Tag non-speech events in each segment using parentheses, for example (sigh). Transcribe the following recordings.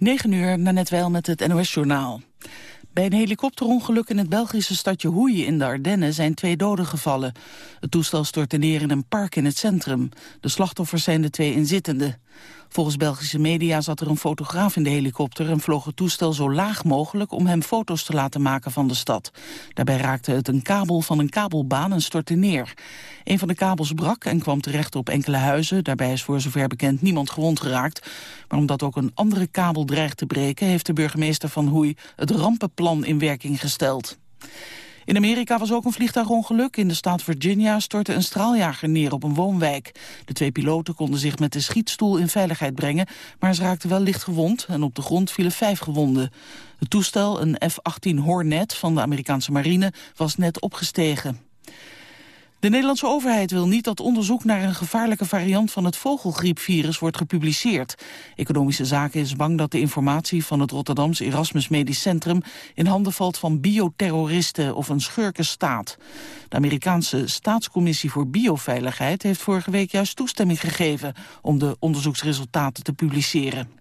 9 uur, net wel met het NOS-journaal. Bij een helikopterongeluk in het Belgische stadje Hoei in de Ardennen zijn twee doden gevallen. Het toestel stortte neer in een park in het centrum. De slachtoffers zijn de twee inzittenden. Volgens Belgische media zat er een fotograaf in de helikopter... en vloog het toestel zo laag mogelijk om hem foto's te laten maken van de stad. Daarbij raakte het een kabel van een kabelbaan en stortte neer. Een van de kabels brak en kwam terecht op enkele huizen. Daarbij is voor zover bekend niemand gewond geraakt. Maar omdat ook een andere kabel dreigt te breken... heeft de burgemeester van Hoei het rampenplan in werking gesteld. In Amerika was ook een vliegtuigongeluk. In de staat Virginia stortte een straaljager neer op een woonwijk. De twee piloten konden zich met de schietstoel in veiligheid brengen... maar ze raakten wel licht gewond en op de grond vielen vijf gewonden. Het toestel, een F-18 Hornet van de Amerikaanse marine, was net opgestegen. De Nederlandse overheid wil niet dat onderzoek naar een gevaarlijke variant van het vogelgriepvirus wordt gepubliceerd. Economische Zaken is bang dat de informatie van het Rotterdams Erasmus Medisch Centrum in handen valt van bioterroristen of een schurkenstaat. De Amerikaanse Staatscommissie voor Bioveiligheid heeft vorige week juist toestemming gegeven om de onderzoeksresultaten te publiceren.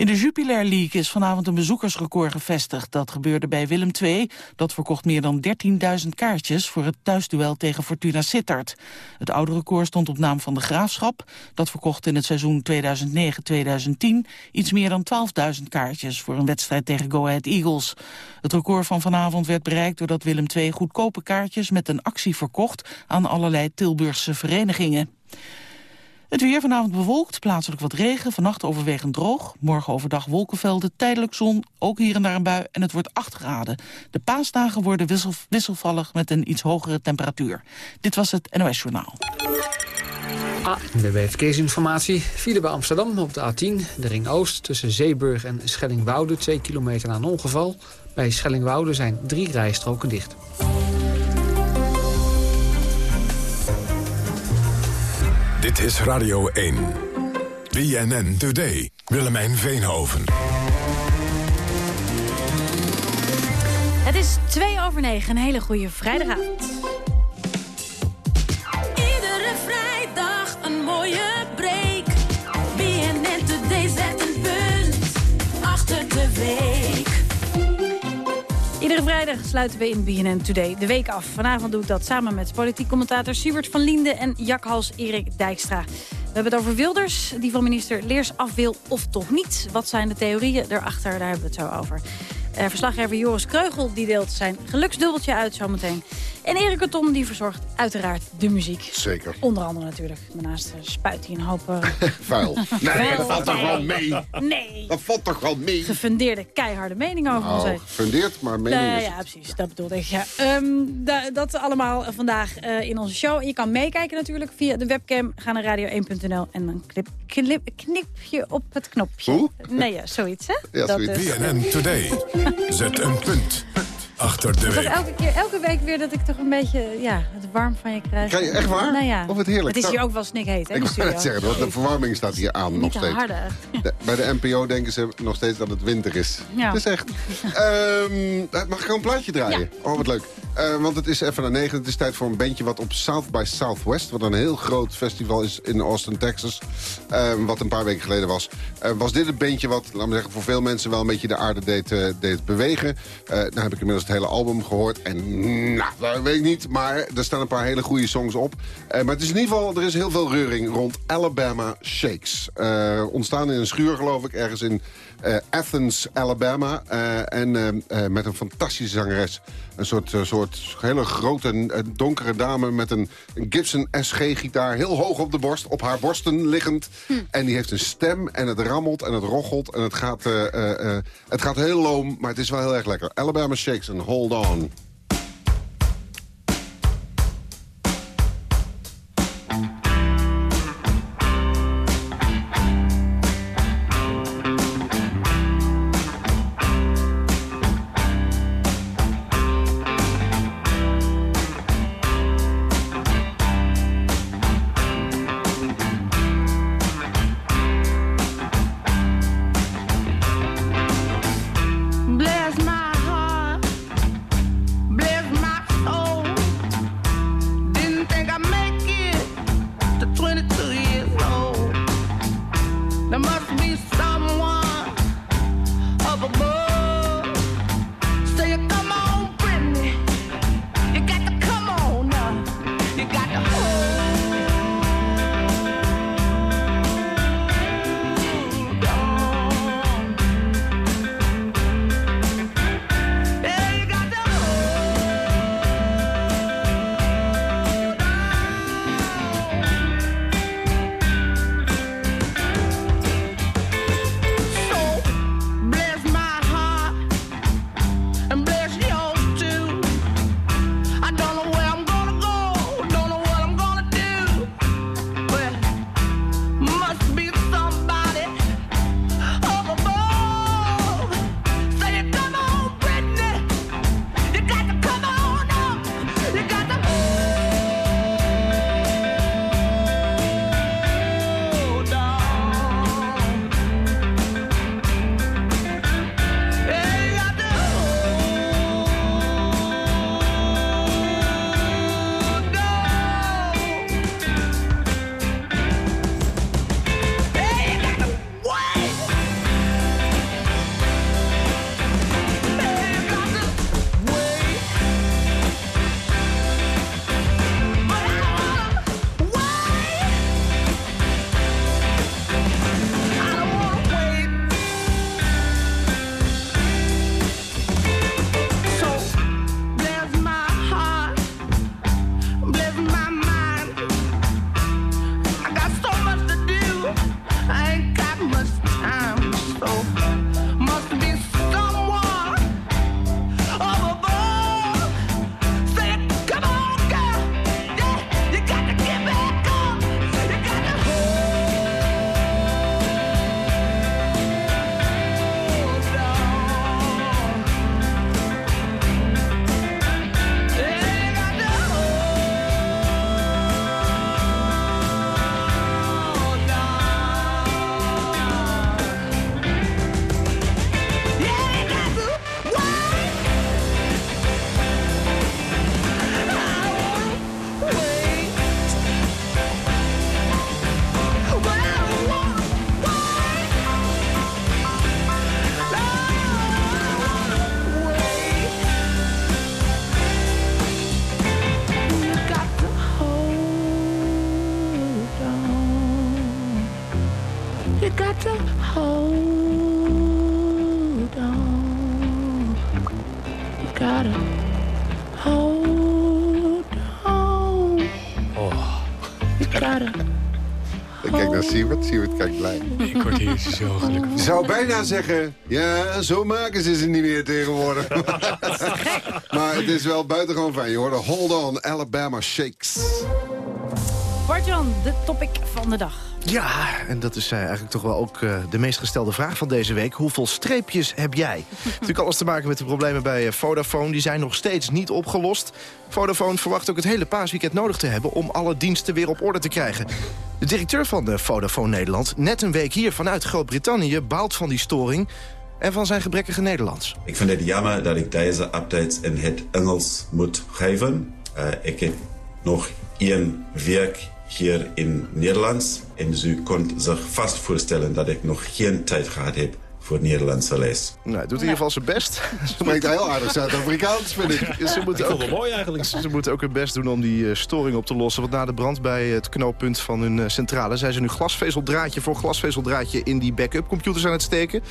In de Jupiler League is vanavond een bezoekersrecord gevestigd. Dat gebeurde bij Willem II. Dat verkocht meer dan 13.000 kaartjes voor het thuisduel tegen Fortuna Sittard. Het oude record stond op naam van de Graafschap. Dat verkocht in het seizoen 2009-2010 iets meer dan 12.000 kaartjes voor een wedstrijd tegen Go Ahead Eagles. Het record van vanavond werd bereikt doordat Willem II goedkope kaartjes met een actie verkocht aan allerlei Tilburgse verenigingen. Het weer vanavond bewolkt, plaatselijk wat regen, vannacht overwegend droog. Morgen overdag wolkenvelden, tijdelijk zon, ook hier en daar een bui en het wordt 8 graden. De paasdagen worden wissel, wisselvallig met een iets hogere temperatuur. Dit was het NOS Journaal. Ah, de verkeersinformatie. File bij Amsterdam op de A10, de Ring Oost... tussen Zeeburg en Schellingwoude, 2 kilometer na een ongeval. Bij Schellingwoude zijn drie rijstroken dicht. Dit is Radio 1. BNN Today. Willemijn Veenhoven. Het is 2 over 9. Een hele goede vrijdagavond. Iedere vrijdag een mooie Iedere vrijdag sluiten we in BNN Today de week af. Vanavond doe ik dat samen met politiek commentator Siebert van Linden en jakhals Erik Dijkstra. We hebben het over Wilders, die van minister Leers af wil of toch niet. Wat zijn de theorieën erachter, daar hebben we het zo over. Uh, verslaggever Joris Kreugel die deelt zijn geluksdubbeltje uit zometeen. En Erik Tom die verzorgt uiteraard de muziek. Zeker. Onder andere natuurlijk. Daarnaast uh, spuit hij een hoop... Uh... (laughs) Vuil. Nee, dat valt toch wel mee? Nee. Dat valt toch wel mee? Gefundeerde, keiharde mening over nou, ons. Gefundeerd, maar mening nee, is Ja, precies. Dat bedoelde ik. Ja. Um, dat allemaal vandaag in onze show. En je kan meekijken natuurlijk via de webcam. Ga naar radio1.nl en dan knip, knip, knip je op het knopje. Hoe? Nee, ja, zoiets hè? Ja, dat zoiets. is. BNN Today. Zet een punt achter de week. elke, keer, elke week weer dat ik toch een beetje ja, het warm van je krijg. Krijg je echt waar? Nou ja. Of het heerlijk? Het is hier ook wel snikheet, hè, Ik net studio. zeggen, want de verwarming staat hier aan nog Niet te steeds. harde. De- bij de NPO denken ze nog steeds dat het winter is. Ja. Het is echt. Ehm, mag ik gewoon een plaatje draaien? Oh, wat leuk. Eh, want het is even naar negen. Het is tijd voor een bandje wat op South by Southwest... wat een heel groot festival is in Austin, Texas... ehm, wat een paar weken geleden was... eh, was dit het bandje wat, laten we zeggen... voor veel mensen wel een beetje de aarde deed, eh, deed bewegen. Eh nou heb ik inmiddels het hele album gehoord. En nou, dat weet ik niet. Maar er staan een paar hele goede songs op. Eh, maar het is in ieder geval, er is heel veel reuring rond Alabama Shakes. Eh, ontstaan in een schuur, geloof ik, ergens in Athens, Alabama. Eh, en eh, eh, met een fantastische zangeres. Een soort, eh, soort hele grote, eh, donkere dame met een, een Gibson SG-gitaar. Heel hoog op de borst, op haar borsten liggend. En die heeft een stem en het rammelt en het rochelt. En het gaat, eh, eh, eh, het gaat heel loom, maar het is wel heel erg lekker. Alabama Shakes en Hold On. Kijkt blij. Ik word hier zo gelukkig. Je zou bijna zeggen, ja, zo maken ze ze niet meer tegenwoordig. (laughs) maar het is wel buitengewoon fijn. Je hoorde Hold On, Alabama Shakes. Bart-Jan, de topic van de dag. Ja, en dat is eh, eigenlijk toch wel ook eh, de meest gestelde vraag van deze week. Hoeveel streepjes heb jij? (laughs) Natuurlijk alles te maken met de problemen bij eh, Vodafone. Die zijn nog steeds niet opgelost. Vodafone verwacht ook het hele paasweekend nodig te hebben... om alle diensten weer op orde te krijgen. De directeur van de Vodafone Nederland, net een week hier vanuit Groot-Brittannië... baalt van die storing en van zijn gebrekkige Nederlands. Ik vind het jammer dat ik deze updates in het Engels moet geven. Eh, ik heb nog één werk hier in Nederlands. En u kunt zich vast voorstellen dat ik nog geen tijd gehad heb voor Nederlandse les. Nou, hij doet in ieder geval zijn best. (laughs) Spreekt heel aardig Zuid-Afrikaans, vind ik. Ze moeten, ook, wel mooi eigenlijk. ze moeten ook hun best doen om die eh, storing op te lossen. Want na de brand bij het knooppunt van hun eh, centrale... zijn ze nu glasvezeldraadje voor glasvezeldraadje in die backup computers aan het steken.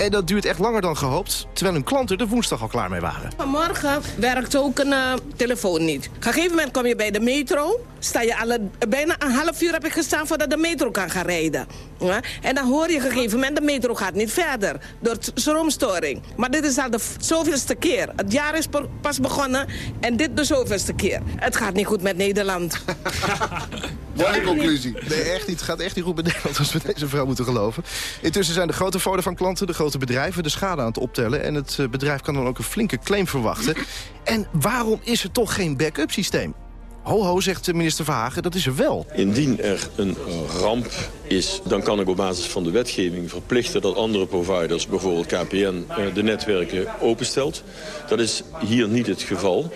En dat duurt echt langer dan gehoopt. Terwijl hun klanten er woensdag al klaar mee waren. Vanmorgen werkt ook een eh, telefoon niet. Op een gegeven moment kom je bij de metro. Sta je alle, bijna een half uur heb ik gestaan voordat de metro kan gaan rijden. Ja? En dan hoor je op een gegeven moment de metro gaat niet verder. Door stroomstoring. Maar dit is al de zoveelste keer. Het jaar is pa- pas begonnen en dit de zoveelste keer. Het gaat niet goed met Nederland. (laughs) Mooie conclusie. Nee, echt niet. Het gaat echt niet goed met Nederland als we deze vrouw moeten geloven. Intussen zijn de grote Vodafone-klanten, de grote bedrijven... de schade aan het optellen. En het eh, bedrijf kan dan ook een flinke claim verwachten. En waarom is er toch geen backup systeem? Ho, ho, zegt de minister Verhagen, dat is er wel. Indien er een ramp is, dan kan ik op basis van de wetgeving verplichten dat andere providers, bijvoorbeeld KPN, eh, de netwerken openstelt. Dat is hier niet het geval.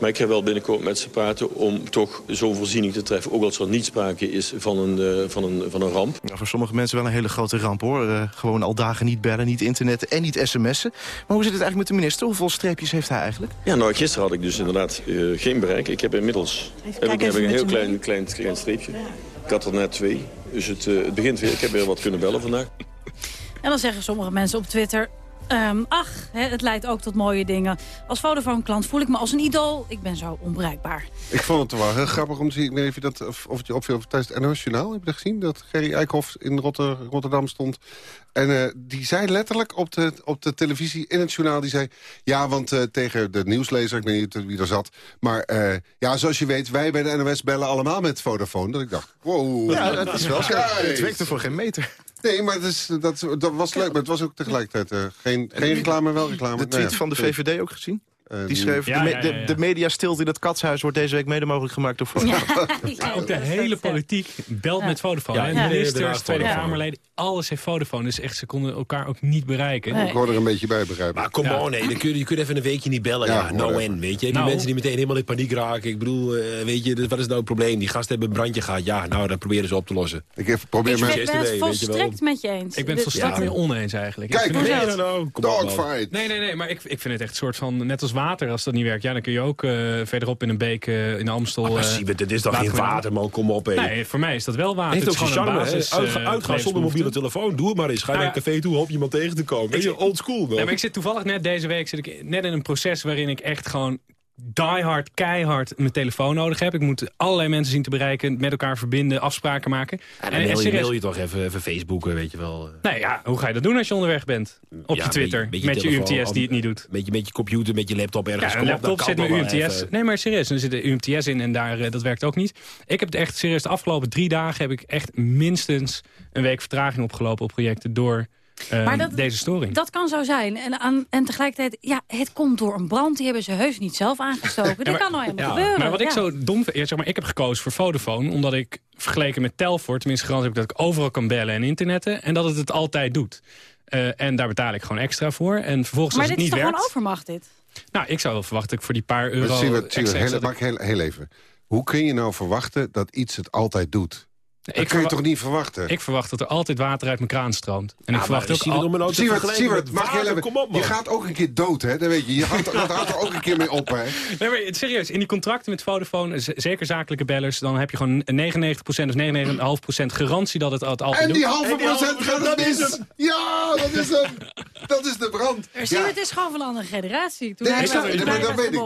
Maar ik ga wel binnenkort met ze praten om toch zo'n voorziening te treffen. Ook als er niet sprake is van een, eh, van een, van een ramp. Nou, voor sommige mensen wel een hele grote ramp, hoor. Eh, gewoon al dagen niet bellen, niet internetten en niet sms'en. Maar hoe zit het eigenlijk met de minister? Hoeveel streepjes heeft hij eigenlijk? Ja, nou, gisteren had ik dus inderdaad eh, geen bereik. Ik heb inmiddels heb ik, heb ik een heel klein, klein, klein streepje. Ik had er net twee. Dus het, eh, het begint weer. Ik heb weer wat kunnen bellen vandaag. En dan zeggen sommige mensen op Twitter... ehm, ach, hè, het leidt ook tot mooie dingen. Als Vodafone-klant voel ik me als een idool. Ik ben zo onbereikbaar. Ik vond het wel heel grappig om te zien. Ik weet niet of, je dat, of, of het je opviel tijdens het NOS-journaal. Heb je dat gezien? Dat Gerry Eikhoff in Rotter, Rotterdam stond. En eh, die zei letterlijk op de, op de televisie in het journaal... die zei, ja, want eh, tegen de nieuwslezer, ik weet niet wie er zat... maar eh, ja, zoals je weet, wij bij de NOS bellen allemaal met Vodafone. Dat ik dacht, wow. Ja, dat is wel. Kijk. Het werkte voor geen meter. Nee, maar het is, dat, dat was leuk. Maar het was ook tegelijkertijd eh, geen, geen reclame, wel reclame. De Nou tweet van de. VVD ook gezien? Eh, Die schreef, Ja, de, me- ja, ja, de, ja. de mediastilte in het katshuis wordt deze week mede mogelijk gemaakt door (laughs) Vodafone. Ja, Ook de hele politiek belt Ja. met Vodafone. Hè. iedereen Ministers, Tweede. Kamerleden, alles heeft Vodafone. Dus echt, ze konden elkaar ook niet bereiken. Nee. Ik hoor er een beetje bij, begrijp ik. Maar kom Ja. on, nee, dan kun je, je kunt even een weekje niet bellen. Ja, Ja, nou whatever. en, weet je. Die Nou. mensen die meteen helemaal in paniek raken. Ik bedoel, eh, weet je, dus wat is nou het probleem? Die gasten hebben een brandje gehad. Ja, nou, dat proberen ze op te lossen. Ik even probeer Ik mijn... ben, ben het volstrekt met je eens. Ik ben het volstrekt Ja. mee oneens eigenlijk. Kijk. Dogfight. Nee, nee, nee, maar ik, ik vind het echt een soort van, net als water, als dat niet werkt. Ja, dan kun je ook eh, verderop in een beek eh, in de Amstel... Maar eh, het is toch laten geen water, man. Kom op, hé. Nee, voor mij is dat wel water. Heeft Het ook charme, basis, Uitga- Uitgaan zonder mobiele telefoon. Doe het maar eens. Ga Nou naar een café toe, hoop iemand tegen te komen. Je, old school, man. Nee, maar ik zit toevallig net deze week zit ik net in een proces waarin ik echt gewoon die hard, keihard mijn telefoon nodig heb. Ik moet allerlei mensen zien te bereiken, met elkaar verbinden, afspraken maken. En dan mail je, serieus- mail je toch even, even Facebooken, weet je wel. Nee, ja, hoe ga je dat doen als je onderweg bent? Op Ja, je Twitter, beetje- beetje met je UMTS die het niet doet. Met je, met je computer, met je laptop ergens. Ja, een laptop zit met UMTS. even. Nee, maar serieus, er zit een UMTS in en daar, eh, dat werkt ook niet. Ik heb het echt serieus, de afgelopen drie dagen heb ik echt minstens een week vertraging opgelopen op projecten door Maar dat- deze storing. Dat kan zo zijn. En, aan, en tegelijkertijd, ja, het komt door een brand. Die hebben ze heus niet zelf aangestoken. (laughs) Dat maar- kan nou helemaal Ja, gebeuren. Maar wat ik zo dom vind, ja, zeg maar, ik heb gekozen voor Vodafone... omdat ik vergeleken met Telfort, tenminste garantie heb ik dat ik overal kan bellen en internetten... en dat het het altijd doet. Eh, en daar betaal ik gewoon extra voor. En vervolgens Maar als dit het is niet toch werkt... gewoon overmacht, dit? Nou, ik zou wel verwachten dat ik voor die paar euro Maar extra... heel, dat mag ik- ik heel, heel even. Hoe kun je nou verwachten dat iets het altijd doet? Dat ik kun je toch niet verwachten? Ik verwacht dat er altijd water uit mijn kraan stroomt. En ik verwacht ook... zie je al- een Siewert, Siewert, mag je, even- Kom op, man. je gaat ook een keer dood, hè? Dat weet je. Je houdt, dat houdt er ook een keer mee op, hè? Nee, maar serieus, in die contracten met Vodafone, zeker zakelijke bellers... dan heb je gewoon 99% of 99,5% garantie dat het altijd En die halve En die halve procent gaat het dat is mis. Ja, dat is hem. Dat is de brand. Het is gewoon van een andere generatie. Toen Nee, dat weet ik,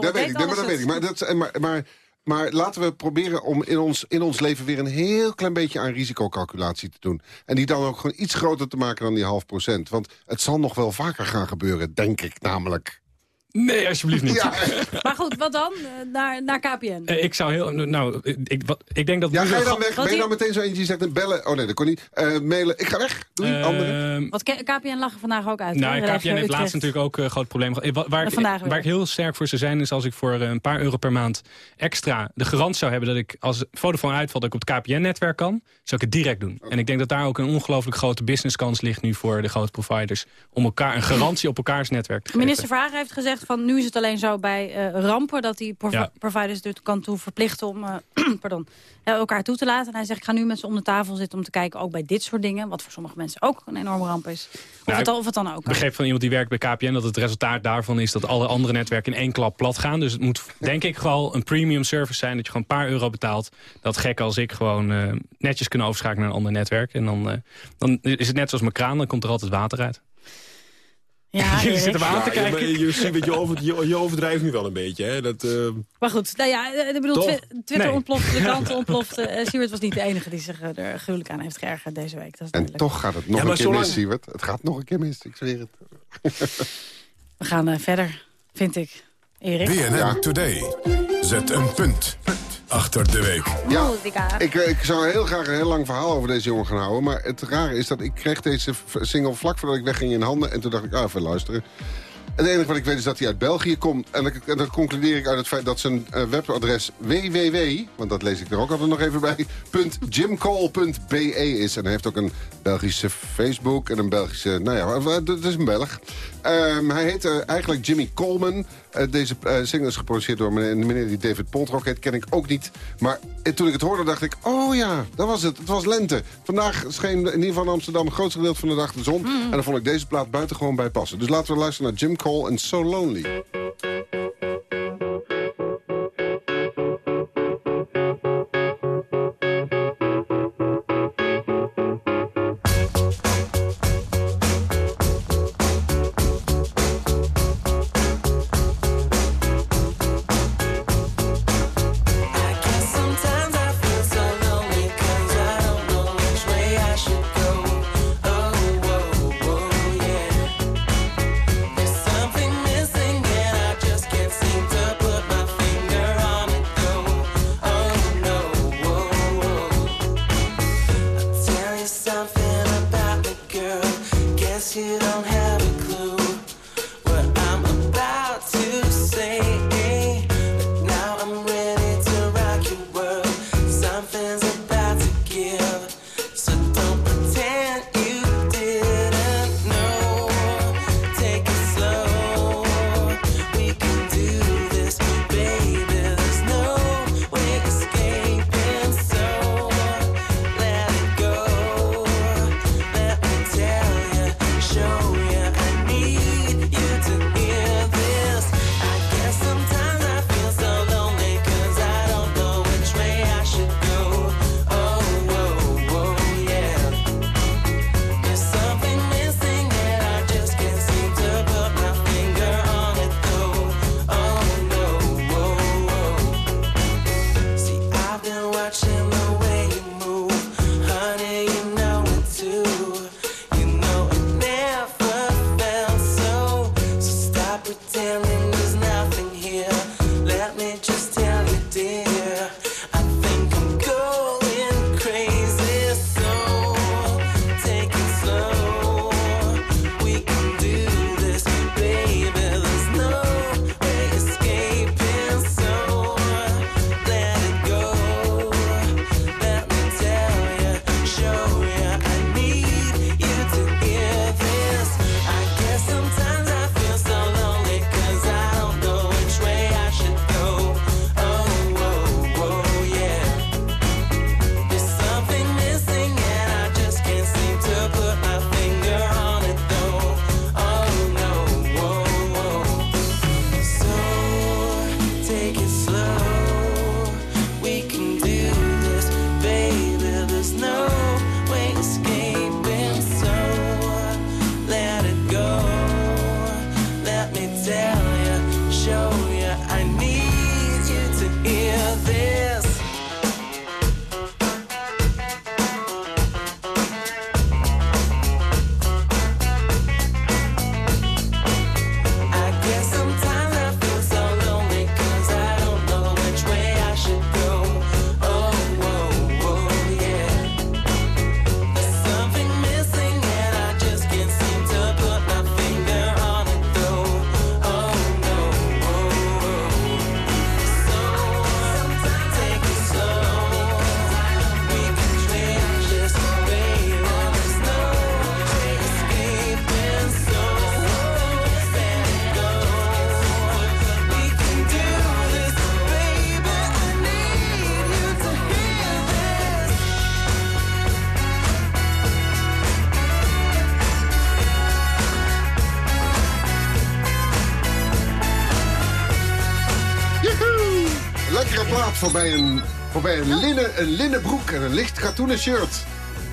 dat weet ik, maar dat weet ik. Maar, laten we proberen om in ons, in ons leven weer een heel klein beetje aan risicocalculatie te doen. En die dan ook gewoon iets groter te maken dan die half procent. Want het zal nog wel vaker gaan gebeuren, denk ik namelijk. Nee, alsjeblieft niet. Ja, (laughs) Maar goed, wat dan? Eh, Naar, naar KPN. Eh, ik zou heel... Nou, ik, wat, ik denk dat... ja ga je dan weg? Ben je dan meteen zo eentje die zegt een bellen? Oh nee, dat kon niet. Eh, mailen. Ik ga weg. Doei, Eh, andere. Want KPN lag er vandaag ook uit. Nou? KPN heeft Utrecht. laatst natuurlijk ook een groot probleem gehad. Eh, Waar, ik, waar heel sterk voor zou zijn... is als ik voor eh, een paar euro per maand extra de garant zou hebben... dat ik als Vodafone uitvalt dat ik op het KPN-netwerk kan... zou ik het direct doen. En ik denk dat daar ook een ongelooflijk grote businesskans ligt... nu voor de grote providers... om elkaar een garantie op elkaars netwerk te geven. Minister Vragen heeft gezegd van nu is het alleen zo bij eh, rampen... dat die Ja. providers er kan toe verplichten om eh, (clears throat) pardon, elkaar toe te laten. En hij zegt ik ga nu met ze om de tafel zitten om te kijken... ook bij dit soort dingen, wat voor sommige mensen ook een enorme ramp is. Of, Nou, het, dan- of het dan ook Ik begreep van iemand die werkt bij KPN dat het resultaat daarvan is dat alle andere netwerken in één klap plat gaan. Dus het moet denk ik gewoon een premium service zijn dat je gewoon een paar euro betaalt. Dat gek als ik gewoon eh, netjes kunnen overschakelen naar een ander netwerk. En dan, dan is het net zoals mijn kraan, dan komt er altijd water uit. Ja, Jullie zitten me aan te Ja, je- kijken. Je, ziet je, over, je, je overdrijft nu wel een beetje. Hè? Dat, eh, Maar goed, nou ja, eh, ik bedoel? Twi- Twitter Nee. ontplofte, de kranten (laughs) ontplofte. Uh, Siewert was niet de enige die zich eh, er gruwelijk aan heeft geërgerd deze week. Dat is En toch gaat het nog Ja, een maar keer zolang- mis, Siewert. Het gaat nog een keer mis, ik zweer het. We gaan verder, vind ik. Erik. BNN Ja. Today. Zet een punt achter de week. Ja. Ik, eh, ik zou heel graag een heel lang verhaal over deze jongen gaan houden. Maar het rare is dat ik kreeg deze single vlak voordat ik wegging in handen. En toen dacht ik, ah, even luisteren. Het enige wat ik weet is dat hij uit België komt. En dan, en dan concludeer ik uit het feit dat zijn eh, webadres www... want dat lees ik er ook altijd nog even bij... .jimcall.be is. En hij heeft ook een Belgische Facebook en een Belgische... Nou ja, dat is een Belg. Ehm, hij heet eh, eigenlijk Jimmy Coleman. Eh, deze eh, single is geproduceerd door meneer, meneer die David Poltrock heet. Ken ik ook niet. Maar eh, toen ik het hoorde dacht ik... Oh ja, dat was het. Het was lente. Vandaag scheen in ieder geval in Amsterdam... het grootste gedeelte van de dag de zon. En dan vond ik deze plaat buitengewoon bij passen. Dus laten we luisteren naar Jim Cole en So Lonely. Voorbij een, voorbij een, linnen, een linnen broek en een licht katoenen shirt.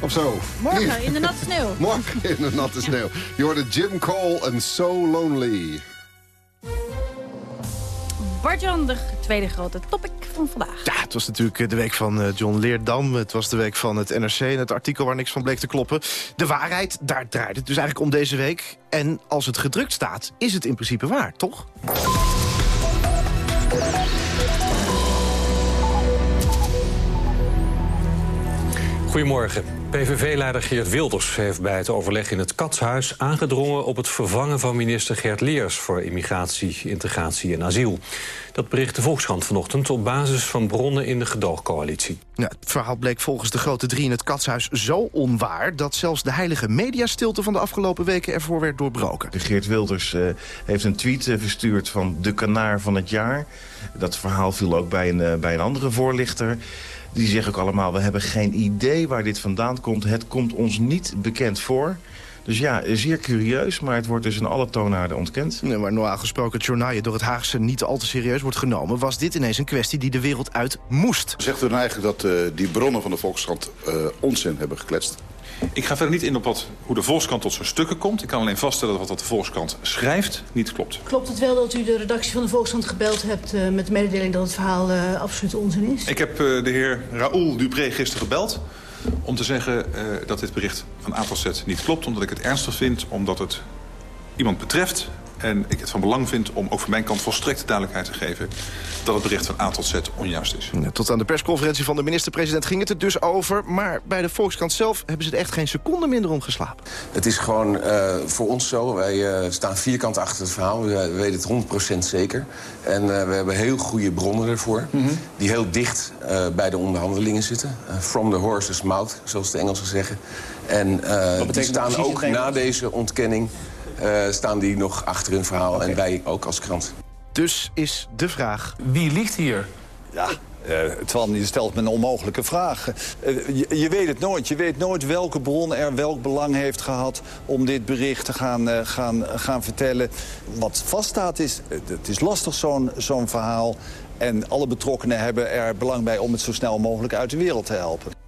Of zo. Morgen in de natte sneeuw. (laughs) Morgen in de natte sneeuw. Je hoorde Jim Cole en So Lonely. Bart-Jan, de tweede grote topic van vandaag. Ja, het was natuurlijk de week van eh, John Leerdam. Het was de week van het NRC en het artikel waar niks van bleek te kloppen. De waarheid, daar draait het dus eigenlijk om deze week. En als het gedrukt staat, is het in principe waar, toch? Goedemorgen. PVV-leider Geert Wilders heeft bij het overleg in het Katshuis aangedrongen op het vervangen van minister Gert Leers voor immigratie, integratie en asiel. Dat bericht de Volkskrant vanochtend op basis van bronnen in de gedoogcoalitie. Ja, het verhaal bleek volgens de grote drie in het katshuis zo onwaar... dat zelfs de heilige mediastilte van de afgelopen weken ervoor werd doorbroken. Geert Wilders eh, heeft een tweet eh, verstuurd van de kanaar van het jaar. Dat verhaal viel ook bij een, eh, bij een andere voorlichter. Die zeggen ook allemaal, we hebben geen idee waar dit vandaan komt. Het komt ons niet bekend voor. Dus ja, zeer curieus, maar het wordt dus in alle toonaarden ontkend. Nee, maar normaal gesproken het journaal door het Haagse niet al te serieus wordt genomen... was dit ineens een kwestie die de wereld uit moest. Zegt u dan eigenlijk dat eh, die bronnen van de Volkskrant eh, onzin hebben gekletst? Ik ga verder niet in op wat, hoe de Volkskrant tot zijn stukken komt. Ik kan alleen vaststellen dat wat de Volkskrant schrijft niet klopt. Klopt het wel dat u de redactie van de Volkskrant gebeld hebt... eh, met de mededeling dat het verhaal eh, absoluut onzin is? Ik heb eh, de heer Raoul Dupré gisteren gebeld om te zeggen dat dit bericht van A tot Z niet klopt. Omdat ik het ernstig vind, omdat het iemand betreft. En ik het van belang vind om ook van mijn kant volstrekte duidelijkheid te geven... dat het bericht van A tot Z onjuist is. Tot aan de persconferentie van de minister-president ging het er dus over. Maar bij de Volkskrant zelf hebben ze er echt geen seconde minder om geslapen. Het is gewoon eh, voor ons zo. Wij eh, staan vierkant achter het verhaal. We, we weten het 100% zeker. En eh, we hebben heel goede bronnen ervoor. Die heel dicht eh, bij de onderhandelingen zitten. From the horse's mouth, zoals de Engelsen zeggen. En eh, die betekent dat staan ook het na deze ontkenning... eh, staan die nog achter hun verhaal. En wij ook als krant. Dus is de vraag... Wie liegt hier? Ja, eh, Twan, je stelt me een onmogelijke vraag. Eh, je, je weet het nooit. Je weet nooit welke bron er welk belang heeft gehad... om dit bericht te gaan, eh, gaan, gaan vertellen. Wat vaststaat is, het is lastig zo'n zo'n verhaal... en alle betrokkenen hebben er belang bij om het zo snel mogelijk uit de wereld te helpen.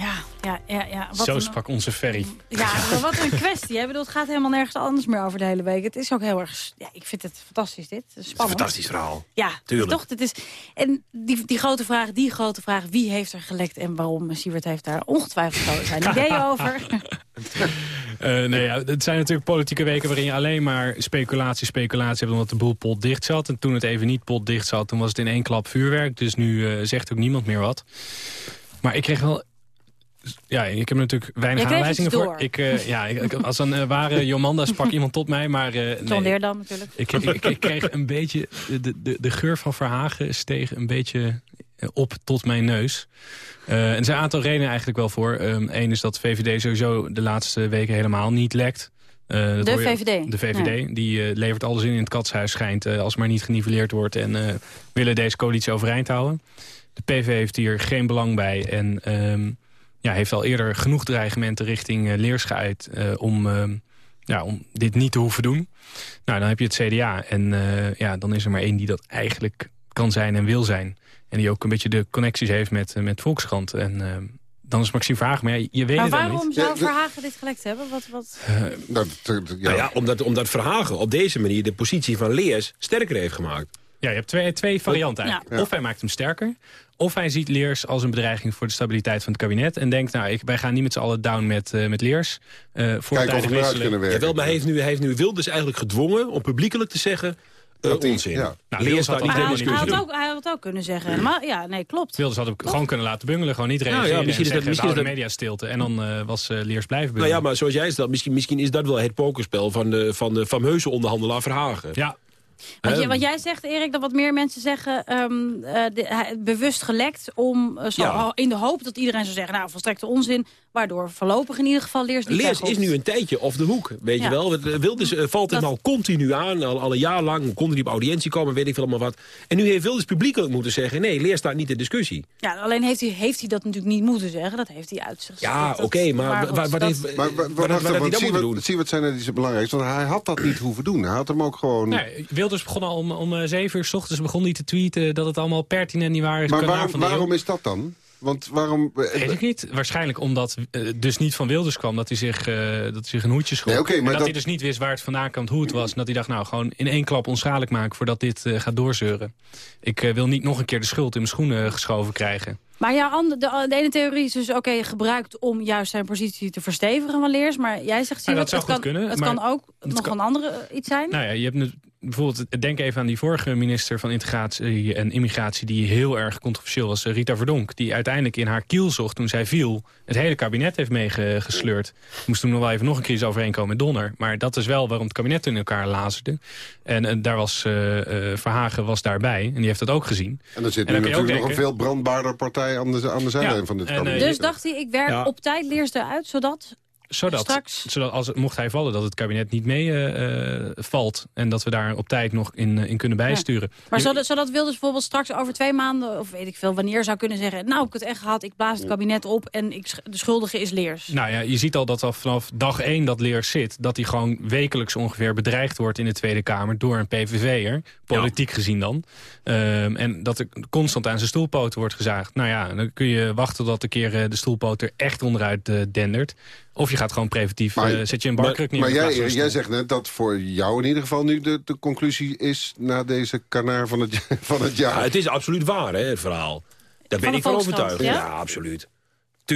Ja, ja, ja. ja. Wat Zo een- sprak onze ferry. Ja, maar wat een kwestie. Hè? Ik bedoel, het gaat helemaal nergens anders meer over de hele week. Het is ook heel erg... Ja, ik vind het fantastisch, dit. Het is. Fantastisch verhaal. Ja, Tuurlijk. toch? Dit is, en die, die grote vraag, die grote vraag, wie heeft er gelekt en waarom? Siewert heeft daar ongetwijfeld zijn ideeën (laughs) over. Eh, nee, ja, het zijn natuurlijk politieke weken waarin je alleen maar speculatie, speculatie hebt... omdat de boel potdicht zat. En toen het even niet potdicht zat, toen was het in één klap vuurwerk. Dus nu eh, zegt ook niemand meer wat. Maar ik kreeg wel... Ja, ik heb natuurlijk weinig Jij aanwijzingen voor. Ik, eh, ja, ik, als een uh, ware (laughs) Jomanda sprak iemand tot mij, maar... eh, John nee. Leerdam natuurlijk. Ik, ik, kreeg een beetje... De, de, de geur van Verhagen steeg een beetje eh, op tot mijn neus. Eh, en er zijn een aantal redenen eigenlijk wel voor. Eén is dat VVD sowieso de laatste weken helemaal niet lekt. Eh, De VVD? De VVD. Die eh, levert alles in in het katshuis, schijnt... eh, als maar niet geniveleerd wordt. En eh, willen deze coalitie overeind houden. De PV heeft hier geen belang bij. En ehm, ja, heeft al eerder genoeg dreigementen richting eh, Leers geuit... eh, om, ehm, ja, om dit niet te hoeven doen. Nou, dan heb je het CDA. En eh, ja, dan is er maar één die dat eigenlijk kan zijn en wil zijn. En die ook een beetje de connecties heeft met, eh, met Volkskrant. En ehm, dan is Maxime Verhagen. Maar ja, je weet Maar het waarom niet. zou Verhagen dit gelekt hebben? Wat, wat... Nou, Nou ja, omdat, omdat Verhagen op deze manier de positie van Leers sterker heeft gemaakt. Ja, je hebt twee, twee varianten Ja. eigenlijk. Of hij maakt hem sterker. Of hij ziet Leers als een bedreiging voor de stabiliteit van het kabinet. En denkt, nou, ik, wij gaan niet met z'n allen down met, eh, met Leers. Eh voor tijdig wisselen. Jawel, maar hij heeft, nu, hij heeft nu Wilders eigenlijk gedwongen om publiekelijk te zeggen... eh, onzin. Nou, Leers had niet Hij de had, hij, had ook, hij had het ook kunnen zeggen. Maar ja, nee, klopt. Wilders had hem gewoon kunnen laten bungelen. Gewoon niet Nou ja, reageren misschien is en dat- zeggen, misschien is dat- media stilte. En dan was Leers blijven Nou bungelen. ja, maar zoals jij stelt, misschien, misschien is dat wel het pokerspel van de, van de fameuze onderhandelaar Verhagen. Ja. Want, je, Hè? wat jij zegt, Erik, dat wat meer mensen zeggen... ehm, eh, de- hij- bewust gelekt om, eh, zo, Ja. in de hoop dat iedereen zou zeggen... nou, volstrekte onzin, waardoor voorlopig in ieder geval Leers niet Leers is nu een tijdje off de hoek, weet Ja. je wel. Het, eh, Wilders valt hem Dat- al continu aan, al, al een jaar lang. Kon hij op audiëntie komen, weet ik veel allemaal wat. En nu heeft Wilders publiekelijk moeten zeggen... nee, Leers staat niet in discussie. Ja, alleen heeft hij, heeft hij dat natuurlijk niet moeten zeggen. Dat heeft hij uit zich Ja, oké, maar wat dat- Maar, wa- Wat- wat hij wat, doen? zie wat zijn er die zo belangrijk is. Want hij had dat niet hoeven doen. Hij had hem ook gewoon... Nee, Wilders begon al om, om eh, zeven uur s ochtends begon hij te tweeten... dat het allemaal pertinent niet waar is. maar kanaal waarom, van de waarom is dat dan? Want waarom... eh, Weet ik niet. Waarschijnlijk omdat eh, dus niet van Wilders kwam dat hij zich, eh, dat hij zich een hoedje schrok. Nee, oké, en dat, dat- hij dus niet wist waar het vandaan kwam, hoe het was. En dat hij dacht, nou, gewoon in één klap onschadelijk maken voordat dit eh, gaat doorzeuren. Ik eh, wil niet nog een keer de schuld in mijn schoenen eh, geschoven krijgen. Maar ja, de, de ene theorie is dus oké gebruikt om juist zijn positie te verstevigen van Leers. Maar jij zegt, Nou, dat zou het, goed kan, kunnen, het maar kan ook het nog kan- een andere eh, iets zijn. Nou ja, je hebt bijvoorbeeld, denk even aan die vorige minister van Integratie en Immigratie... die heel erg controversieel was, eh, Rita Verdonk. Die uiteindelijk in haar kiel zocht toen zij viel. Het hele kabinet heeft meegesleurd. Moest toen nog wel even nog een crisis overheen komen met Donner. Maar dat is wel waarom het kabinet in elkaar lazerde. En, eh, daar was eh, eh, Verhagen was daarbij. En die heeft dat ook gezien. En er zit En nu natuurlijk nog een veel brandbaarder partij aan de, aan de zijlijn Ja, van dit en, kabinet. Dus dacht hij, ik werk Ja. op tijd leers eruit, zodat... Zodat, Straks- zodat als het, mocht hij vallen, dat het kabinet niet mee eh, eh, valt. En dat we daar op tijd nog in, eh, in kunnen bijsturen. Maar zodat, zodat Wilders bijvoorbeeld straks over twee maanden... of weet ik veel wanneer zou kunnen zeggen... nou, ik heb het echt gehad, ik blaas het kabinet op... en ik, de schuldige is leers. Nou ja, je ziet al dat al vanaf dag één dat Leers zit... dat hij gewoon wekelijks ongeveer bedreigd wordt in de Tweede Kamer... door een PVV'er, politiek gezien dan. Ehm, en dat er constant aan zijn stoelpoten wordt gezaagd. Nou ja, dan kun je wachten tot een keer eh, de stoelpoot er echt onderuit dendert. Of je gaat gewoon preventief, eh, zet je een barkruk neer. Maar jij, jij zegt net dat voor jou in ieder geval nu de, de conclusie is... na deze kanaar van het, (laughs) van het jaar. Ja, het is absoluut waar, hè, het verhaal. Daar ben ik van overtuigd. ja? Ja? absoluut.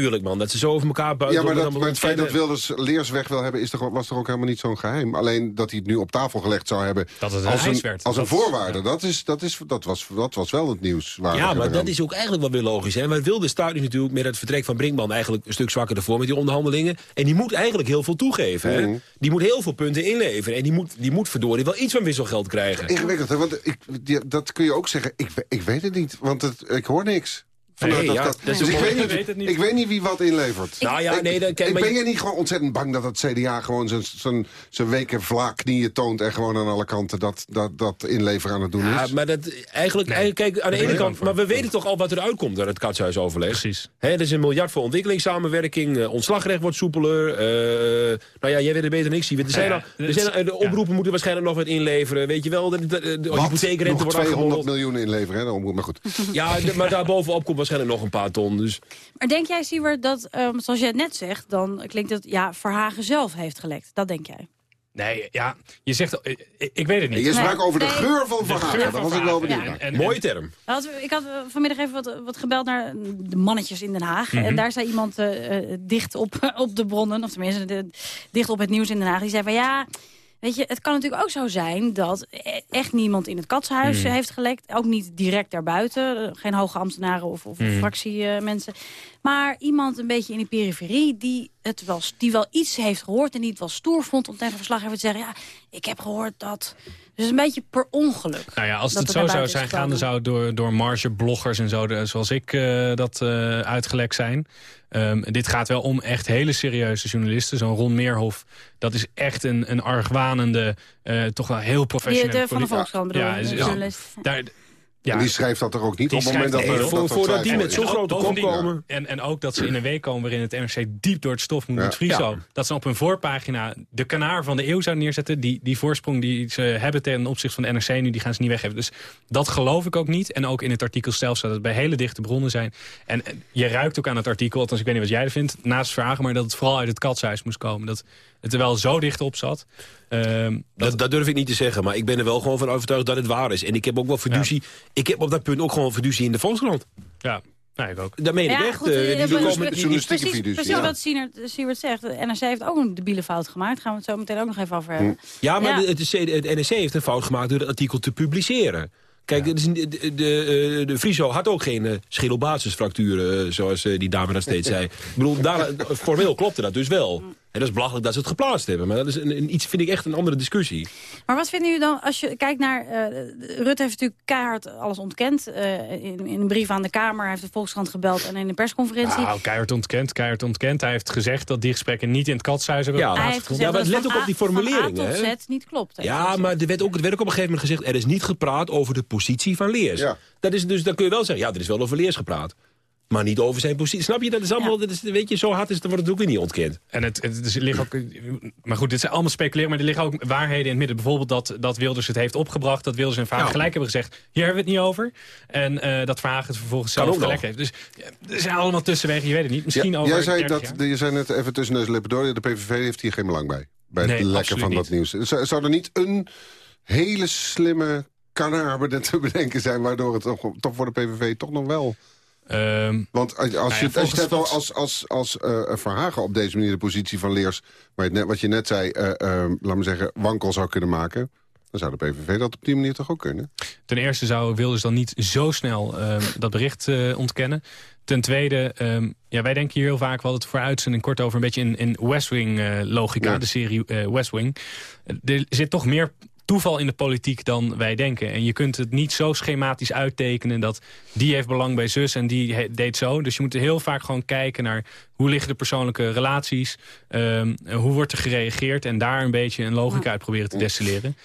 Tuurlijk, man. Dat ze zo over elkaar buiten. Ja, maar, dat, maar het feit dat ontkennen. Wilders leers weg wil hebben... Is toch, was toch ook helemaal niet zo'n geheim? Alleen dat hij het nu op tafel gelegd zou hebben... Dat het een als een, werd. als een voorwaarde. Dat, is, dat, is, dat, was, dat was wel het nieuws. Ja, maar dat is ook eigenlijk wel weer logisch. Hè? Maar Wilde staat nu natuurlijk met het vertrek van Brinkman... eigenlijk een stuk zwakker ervoor met die onderhandelingen. En die moet eigenlijk heel veel toegeven. Hè? Mhm. Die moet heel veel punten inleveren. En die moet, die moet verdorie wel iets van wisselgeld krijgen. Ingewikkeld, hè? Want ik, die- dat kun je ook zeggen. Ik, ik weet het niet, want het, ik hoor niks. Nee, dat- ja, dat- dus ik weet, niet, weet het niet. ik weet niet wie wat inlevert. Nou ja, Ik- nee, dat- kijk, ik ben je- je niet gewoon ontzettend bang dat het CDA gewoon zijn- zijn zijn weken vlaakknieën toont... en gewoon aan alle kanten dat, dat, dat inleveren aan het doen Ja, is? maar dat, eigenlijk, eigenlijk, kijk, aan de ene kant... Maar we weten toch al wat eruit komt uit het katshuisoverleg. Precies. Hè, er is een miljard voor ontwikkelingssamenwerking. eh, ontslagrecht wordt soepeler. eh, nou ja, jij weet het beter dan ik zie. Er zijn Ja, al- ja, er zijn, al- de oproepen moeten waarschijnlijk nog wat inleveren. Weet je wel, de, de, de, de hypotheekrente Nog wordt 200 afgerold. miljoen inleveren, hè? Maar goed. Ja, maar daarbovenop komt waarschijnlijk nog een paar ton. Dus Maar denk jij, Siewert, dat, ehm, zoals jij het net zegt... dan klinkt het, ja, Verhagen zelf heeft gelekt. Dat denk jij. Nee, ja, je zegt... eh, Ik, ik weet het niet. Je sprak over de Nee. geur van Verhagen. geur was ik wel benieuwd Ja, mooie term. Nou, Ik had eh, vanmiddag even wat, wat gebeld naar de mannetjes in Den Haag. Mhm. En daar zei iemand eh, eh, dicht op, (laughs) op de bronnen, of tenminste de- dicht op het nieuws in Den Haag. Die zei van ja, weet je, het kan natuurlijk ook zo zijn dat e- echt niemand in het katshuis eh, heeft gelekt. Ook niet direct daarbuiten. Eh, Geen hoge ambtenaren of, of Mhm. fractiemensen. Maar iemand een beetje in de periferie die, het wel, die wel iets heeft gehoord... en die het wel stoer vond om tegen verslaggever te zeggen... ja, ik heb gehoord dat... Dus een beetje per ongeluk. Nou ja, als het zo zou zijn is gaan, dan gekomen. zou het door, door margebloggers en zo, de- zoals ik eh, dat eh, uitgelekt zijn. Ehm, dit gaat wel om echt hele serieuze journalisten. Zo'n Ron Meerhof, dat is echt een, een argwanende, eh, toch wel heel professioneel. Die, de Van de Volkskrant bedoel Ja, journalist. daar, En die schrijft dat toch ook niet Die op het moment dat er nee, dat voor- er voordat die met zo'n grote kop Bovendien, komen. En, en ook dat ze in een week komen waarin het NRC diep door het stof moet Ja. met Friso. Ja. Dat ze op hun voorpagina de kanaar van de eeuw zouden neerzetten. Die, die voorsprong die ze hebben ten opzichte van de NRC nu, die gaan ze niet weggeven. Dus dat geloof ik ook niet. En ook in het artikel zelf staat dat het bij hele dichte bronnen zijn. En je ruikt ook aan het artikel, althans ik weet niet wat jij er vindt, naast vragen, maar dat het vooral uit het katshuis moest komen. Dat het er wel zo dicht op zat. Ehm, Dat, dat durf ik niet te zeggen, maar ik ben er wel gewoon van overtuigd dat het waar is. En ik heb ook wel fiducie. Ik heb op dat punt ook gewoon fiducie in de Volkskrant. Ja, nou, ik ook. Dat meen ik Ja, echt. goed, eh, die precies- komen- precies- precies, precies wat Siewert, Siewert zegt. De NRC heeft ook een debiele fout gemaakt. Gaan we het zo meteen ook nog even over hebben. Ja, maar Ja. de- Het, NRC heeft een fout gemaakt door het artikel te publiceren. Kijk, de, de, de, eh, de Friso had ook geen uh, schedelbasisfracturen, eh, zoals die dame dat steeds (laughs) zei. Ik bedoel, daar, formeel klopte dat dus wel. En dat is belachelijk dat ze het geplaatst hebben. Maar dat is een, een- iets, vind ik echt een andere discussie. Maar wat vinden jullie dan, als je kijkt naar... eh, Rutte heeft natuurlijk keihard alles ontkend. Eh, in, in een brief aan de Kamer hij heeft de Volkskrant gebeld en in een persconferentie. Nou, keihard ontkend, keihard ontkend. Hij heeft gezegd dat die gesprekken niet in het katshuis hebben Ja. hij heeft gezegd Ja, maar dat let ook op die tot hè? Z niet klopt. Ja, maar er werd, ook, er werd ook op een gegeven moment gezegd... er is niet gepraat over de positie van Leers. Dat is, dus dan kun je wel zeggen, ja, er is wel over Leers gepraat. Maar niet over zijn positie. Snap je? Dat is allemaal, dat is, weet je, zo hard is het, dan wordt het ook weer niet ontkend. En het, het, het ligt ook, maar goed, dit zijn allemaal speculeren, maar er liggen ook waarheden in het midden. Bijvoorbeeld dat, dat Wilders het heeft opgebracht, dat Wilders en Verhagen Ja. gelijk hebben gezegd, hier hebben we het niet over. En eh, dat Verhagen het vervolgens Kan zelf gelijk heeft. Dus ja, er zijn allemaal tussenwegen, je weet het niet. Misschien Ja, over jij zei, 30 dat, jaar. je zei net even tussen de lippen door... de PVV heeft hier geen belang bij. Bij Nee, het lekken van dat nieuws. Zou, zou er niet een hele slimme kanaar te bedenken zijn... waardoor het toch, toch voor de PVV toch nog wel... Want als, als, nou je, als je het als, als, als eh, Verhagen op deze manier de positie van Leers... Maar net, wat je net zei, eh, eh, laat me zeggen, wankel zou kunnen maken... Dan zou de PVV dat op die manier toch ook kunnen? Ten eerste zou Wilders dan niet zo snel ehm, dat bericht eh, ontkennen. Ten tweede, ehm, ja, wij denken hier heel vaak, we hadden het voor uitzending kort over... een beetje in, in West Wing eh, logica, de serie West Wing. Er zit toch meer toeval in de politiek dan wij denken. En je kunt het niet zo schematisch uittekenen dat die heeft belang bij zus en die deed zo. Dus je moet heel vaak gewoon kijken naar hoe liggen de persoonlijke relaties, ehm, hoe wordt er gereageerd en daar een beetje een logica uit proberen te destilleren.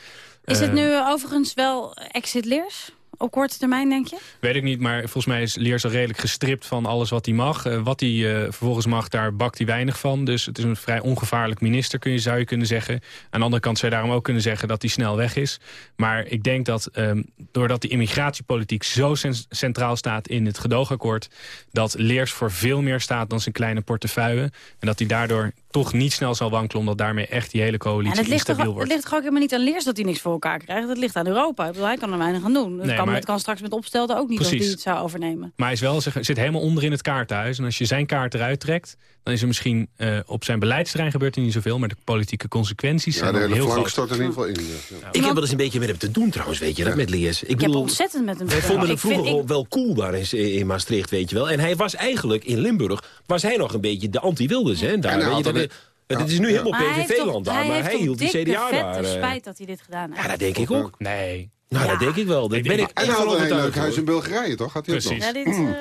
Is het Ehm, nu overigens wel exit leers? Op korte termijn, denk je? Weet ik niet, maar volgens mij is Leers al redelijk gestript van alles wat hij mag. Eh, wat hij eh, vervolgens mag, daar bakt hij weinig van. Dus het is een vrij ongevaarlijk minister, kun je, zou je kunnen zeggen. Aan de andere kant zou je daarom ook kunnen zeggen dat hij snel weg is. Maar ik denk dat ehm, doordat die immigratiepolitiek zo cen- centraal staat in het gedoogakkoord... dat Leers voor veel meer staat dan zijn kleine portefeuille. En dat hij daardoor toch niet snel zal wankelen... omdat daarmee echt die hele Ja, coalitie het, toch, instabiel het wordt. ligt toch ook helemaal niet aan Leers dat hij niks voor elkaar krijgt. Het ligt aan Europa. Hij kan er weinig aan doen. Het, Nee, kan, maar- het kan straks met opstelden ook niet dat hij het zou overnemen. Maar hij is wel, zeg- zit helemaal onder in het kaartenhuis. En als je zijn kaart eruit trekt... dan is er misschien eh, op zijn beleidsterrein gebeurt er niet zoveel... maar de politieke consequenties Ja, zijn de hele heel flank groot. stort er in ieder geval in. ja. Ik heb wel eens een beetje met hem te doen trouwens, weet je dat, met Leers. Ik, Ik heb ontzettend met hem Wij te doen. vonden hem vind- vroeger ik- wel cool daar in, in Maastricht, weet je wel. En hij was eigenlijk in Limburg, was hij nog een beetje de anti-Wilders. Hè? Daar, weet je, dat, het is nu helemaal Maar hij heeft PVV-land daar, maar heeft hij toch hield die dikke, CDA vette daar. eh. spijt dat hij dit gedaan heeft. Ja, dat denk ik ook. Nee. Nou, dat denk ik wel. Dat ben ik En hij had een leuk huis in Bulgarije, toch? Had hij ook Precies. nog? Ja, dit,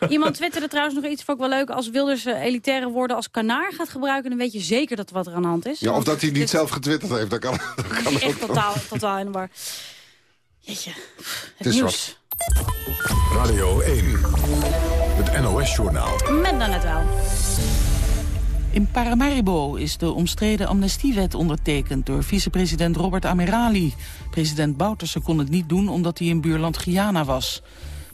eh, (laughs) iemand twitterde trouwens nog iets, vond ik wel leuk. Als Wilders eh, elitaire woorden als kanaar gaat gebruiken... dan weet je zeker dat er wat er aan de hand is. Ja, of dat hij niet dit zelf getwitterd heeft. Dat kan, dat kan ook. echt totaal, totaal in de war. Jeetje, het, is nieuws. Radio 1. Het NOS-journaal. Met dan net wel. In Paramaribo is de omstreden amnestiewet ondertekend door vicepresident Robert Amirali. President Bouterse kon het niet doen omdat hij in buurland Guyana was.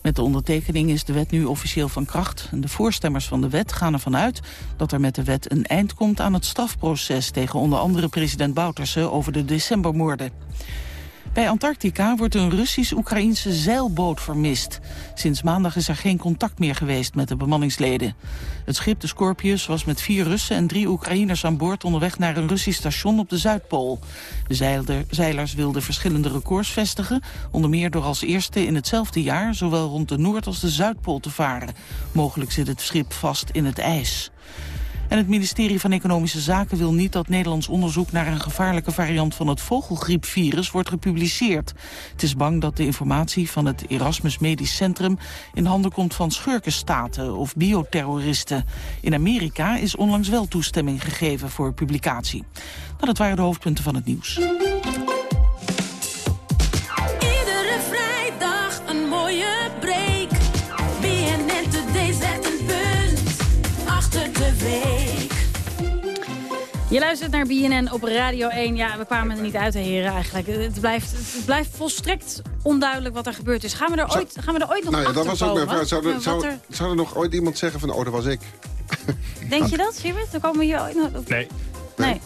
Met de ondertekening is de wet nu officieel van kracht. En de voorstemmers van de wet gaan ervan uit dat er met de wet een eind komt aan het strafproces tegen onder andere president Bouterse over de decembermoorden. Bij Antarctica wordt een Russisch-Oekraïnse zeilboot vermist. Sinds maandag is er geen contact meer geweest met de bemanningsleden. Het schip de Scorpius was met vier Russen en drie Oekraïners aan boord... onderweg naar een Russisch station op de Zuidpool. De zeilers wilden verschillende records vestigen... onder meer door als eerste in hetzelfde jaar... zowel rond de Noord- als de Zuidpool te varen. Mogelijk zit het schip vast in het ijs. En het ministerie van Economische Zaken wil niet dat Nederlands onderzoek naar een gevaarlijke variant van het vogelgriepvirus wordt gepubliceerd. Het is bang dat de informatie van het Erasmus Medisch Centrum in handen komt van schurkenstaten of bioterroristen. In Amerika is onlangs wel toestemming gegeven voor publicatie. Nou, dat waren de hoofdpunten van het nieuws. Je luistert naar BNN op Radio 1. Ja, we kwamen er niet uit, heren, eigenlijk. Het blijft, het blijft volstrekt onduidelijk wat er gebeurd is. Gaan we er ooit, gaan we er ooit nog Nou ja, dat was ook mijn vraag. Zou er, zou, er- zou er nog ooit iemand zeggen van, oh, dat was ik? Denk je (laughs) dat, Siebert? Dan komen we hier ooit nog... Nee. Nee. Nee,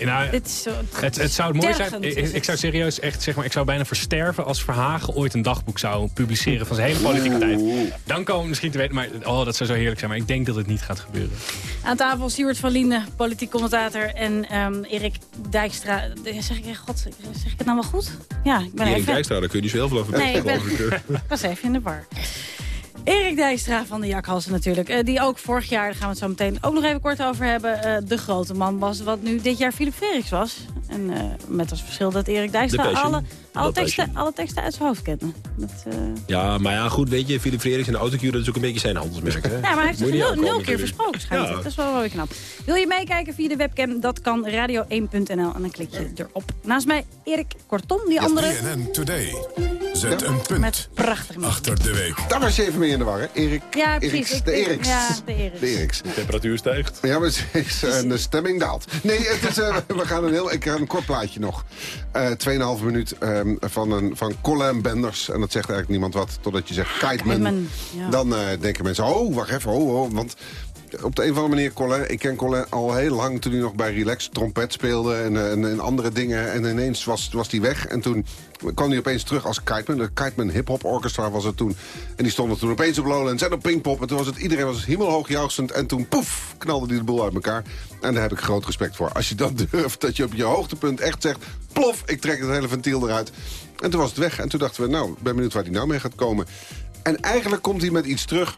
nou, Dit is zo het, het zou het mooi zijn. Ik, zou serieus echt zeg maar, ik zou bijna versterven als Verhagen ooit een dagboek zou publiceren van zijn hele politieke tijd. Dan komen we misschien te weten, maar oh, dat zou zo heerlijk zijn. Maar ik denk dat het niet gaat gebeuren. Aan tafel Siewert van Linden, politiek commentator. En ehm, Erik Dijkstra. Zeg ik, God, zeg ik het nou wel goed? Ja, ik ben Erik even... Dijkstra, daar kun je niet zo heel veel over Nee, ik ben- (laughs) was even in de war. Erik Dijkstra van de Jakhalsen natuurlijk. eh, die ook vorig jaar, daar gaan we het zo meteen ook nog even kort over hebben... eh, de grote man was wat nu dit jaar Philip Freriks was. En eh, met als verschil dat Erik Passion. alle, alle, teksten, alle teksten uit zijn hoofd kende. Dat, eh, Ja, maar ja, goed, weet je, Philip en de autocure, dat is ook een beetje zijn handelsmerk. Hè? (laughs) Ja, maar hij heeft niet nul, nul keer natuurlijk. versproken schijnt Ja. het. Dat is wel wel weer knap. Wil je meekijken via de webcam? Dat kan radio1.nl en dan klik je erop. Naast mij Erik Kortom, die andere BNN Today. Zet een punt met prachtig achter de week. Daar was je even mee in de war, hè? Erik. Ja, precies. Eriks, de ik- Eriks. ja, de Eriks. De Eriks. De temperatuur stijgt. Ja, maar het is, eh, de stemming daalt. Nee, het is, eh, (laughs) we gaan een heel ik ga een kort plaatje nog. Eh 2,5 minuut van, een, van Colin Benders. En dat zegt eigenlijk niemand wat, totdat je zegt Kiteman. Kiteman, ja. Dan eh, denken mensen, oh, wacht even, oh, oh. Want op de een of andere manier Colin... Ik ken Colin al heel lang toen hij nog bij Relax trompet speelde... en, eh, en, andere dingen. En ineens was, was hij weg. En toen kwam hij opeens terug als Kiteman. De Kiteman Hip Hop Orchestra was het toen. En die stonden toen opeens op Lowlands en op Pinkpop. En toen was het, iedereen was hemelhoog. En toen, poef, knalde hij de boel uit elkaar. En daar heb ik groot respect voor. Als je dat (laughs) durft, dat je op je hoogtepunt echt zegt... plof, ik trek het hele ventiel eruit. En toen was het weg. En toen dachten we, nou, ben benieuwd waar hij nou mee gaat komen. En eigenlijk komt hij met iets terug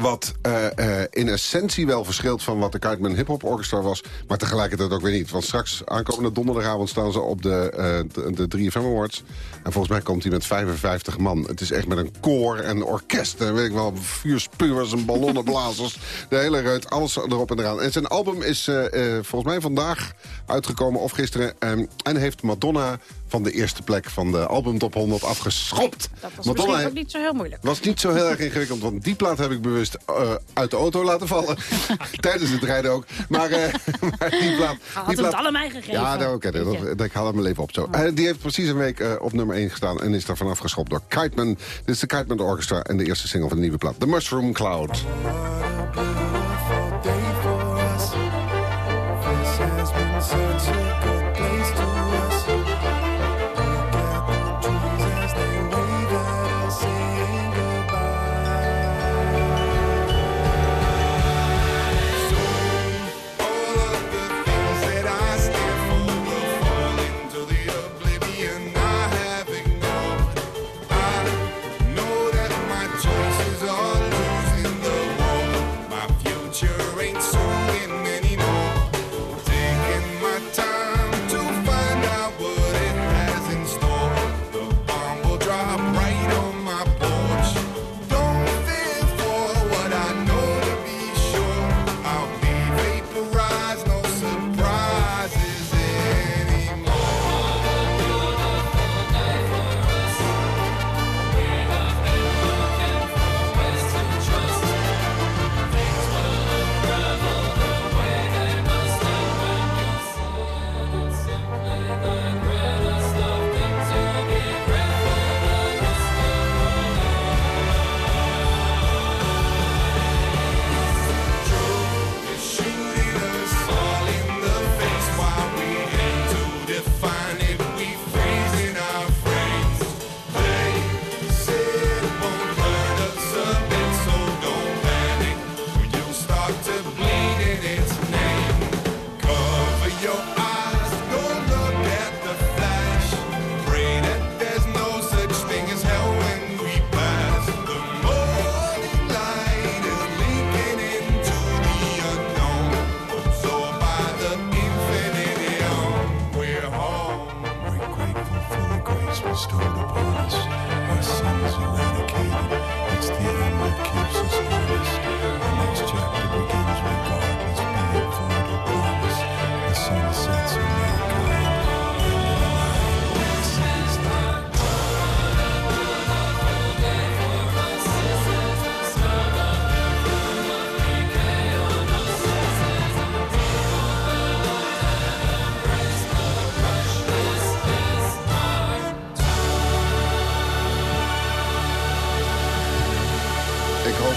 wat eh, eh, in essentie wel verschilt van wat de Kiteman Hip Hop Orchestra was... maar tegelijkertijd ook weer niet. Want straks, aankomende donderdagavond, staan ze op de, eh, de, de 3FM Awards. En volgens mij komt hij met 55 man. Het is echt met een koor en orkest en weet ik wel... vuurspuwers en ballonnenblazers. (laughs) de hele reut, alles erop en eraan. En zijn album is volgens mij vandaag uitgekomen, of gisteren... ehm, en heeft Madonna van de eerste plek van de album Top 100 afgeschopt. Dat was Madonna misschien ook niet zo heel moeilijk. was niet zo heel erg ingewikkeld, want die plaat heb ik bewust eh, uit de auto laten vallen. (laughs) Tijdens het rijden ook. Maar, eh, (laughs) maar die plaat... Had die plaat het allemaal gegeven. ja, nou, oké, dat, dat, ik haal het mijn leven op zo. Eh, die heeft precies een week eh, op nummer 1 gestaan en is daar vanaf geschopt door Kiteman. Dit is de Kiteman Orchestra en de eerste single van de nieuwe plaat. The Mushroom Cloud.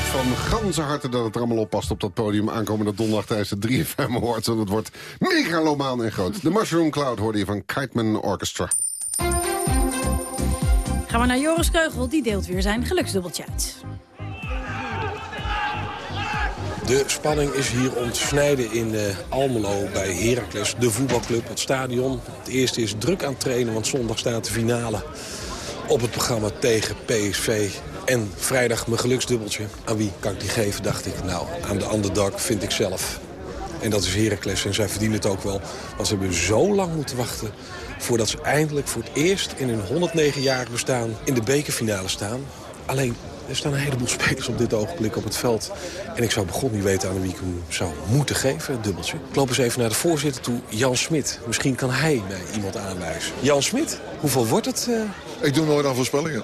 Van ganse harte dat het er allemaal op past op dat podium aankomende donderdag tijdens de 3FM Awards. Want het wordt megalomaan en groot. De Mushroom Cloud hoorde je van Kiteman Orchestra. Gaan we naar Joris Keugel, die deelt weer zijn geluksdubbeltje uit. De spanning is hier ontsnijden in eh, Almelo bij Heracles, de voetbalclub, het stadion. Het eerste is druk aan het trainen, want zondag staat de finale op het programma tegen PSV. En vrijdag mijn geluksdubbeltje. Aan wie kan ik die geven, dacht ik. Nou, aan de underdog vind ik zelf. En dat is Heracles en zij verdienen het ook wel. Want ze hebben zo lang moeten wachten voordat ze eindelijk voor het eerst in hun 109-jarig bestaan in de bekerfinale staan. Alleen, er staan een heleboel spelers op dit ogenblik op het veld. En ik zou begon niet weten aan wie ik hem zou moeten geven, het dubbeltje. Ik loop eens even naar de voorzitter toe, Jan Smit. Misschien kan hij mij iemand aanwijzen. Jan Smit, hoeveel wordt het? eh? Ik doe nooit aan voorspellingen.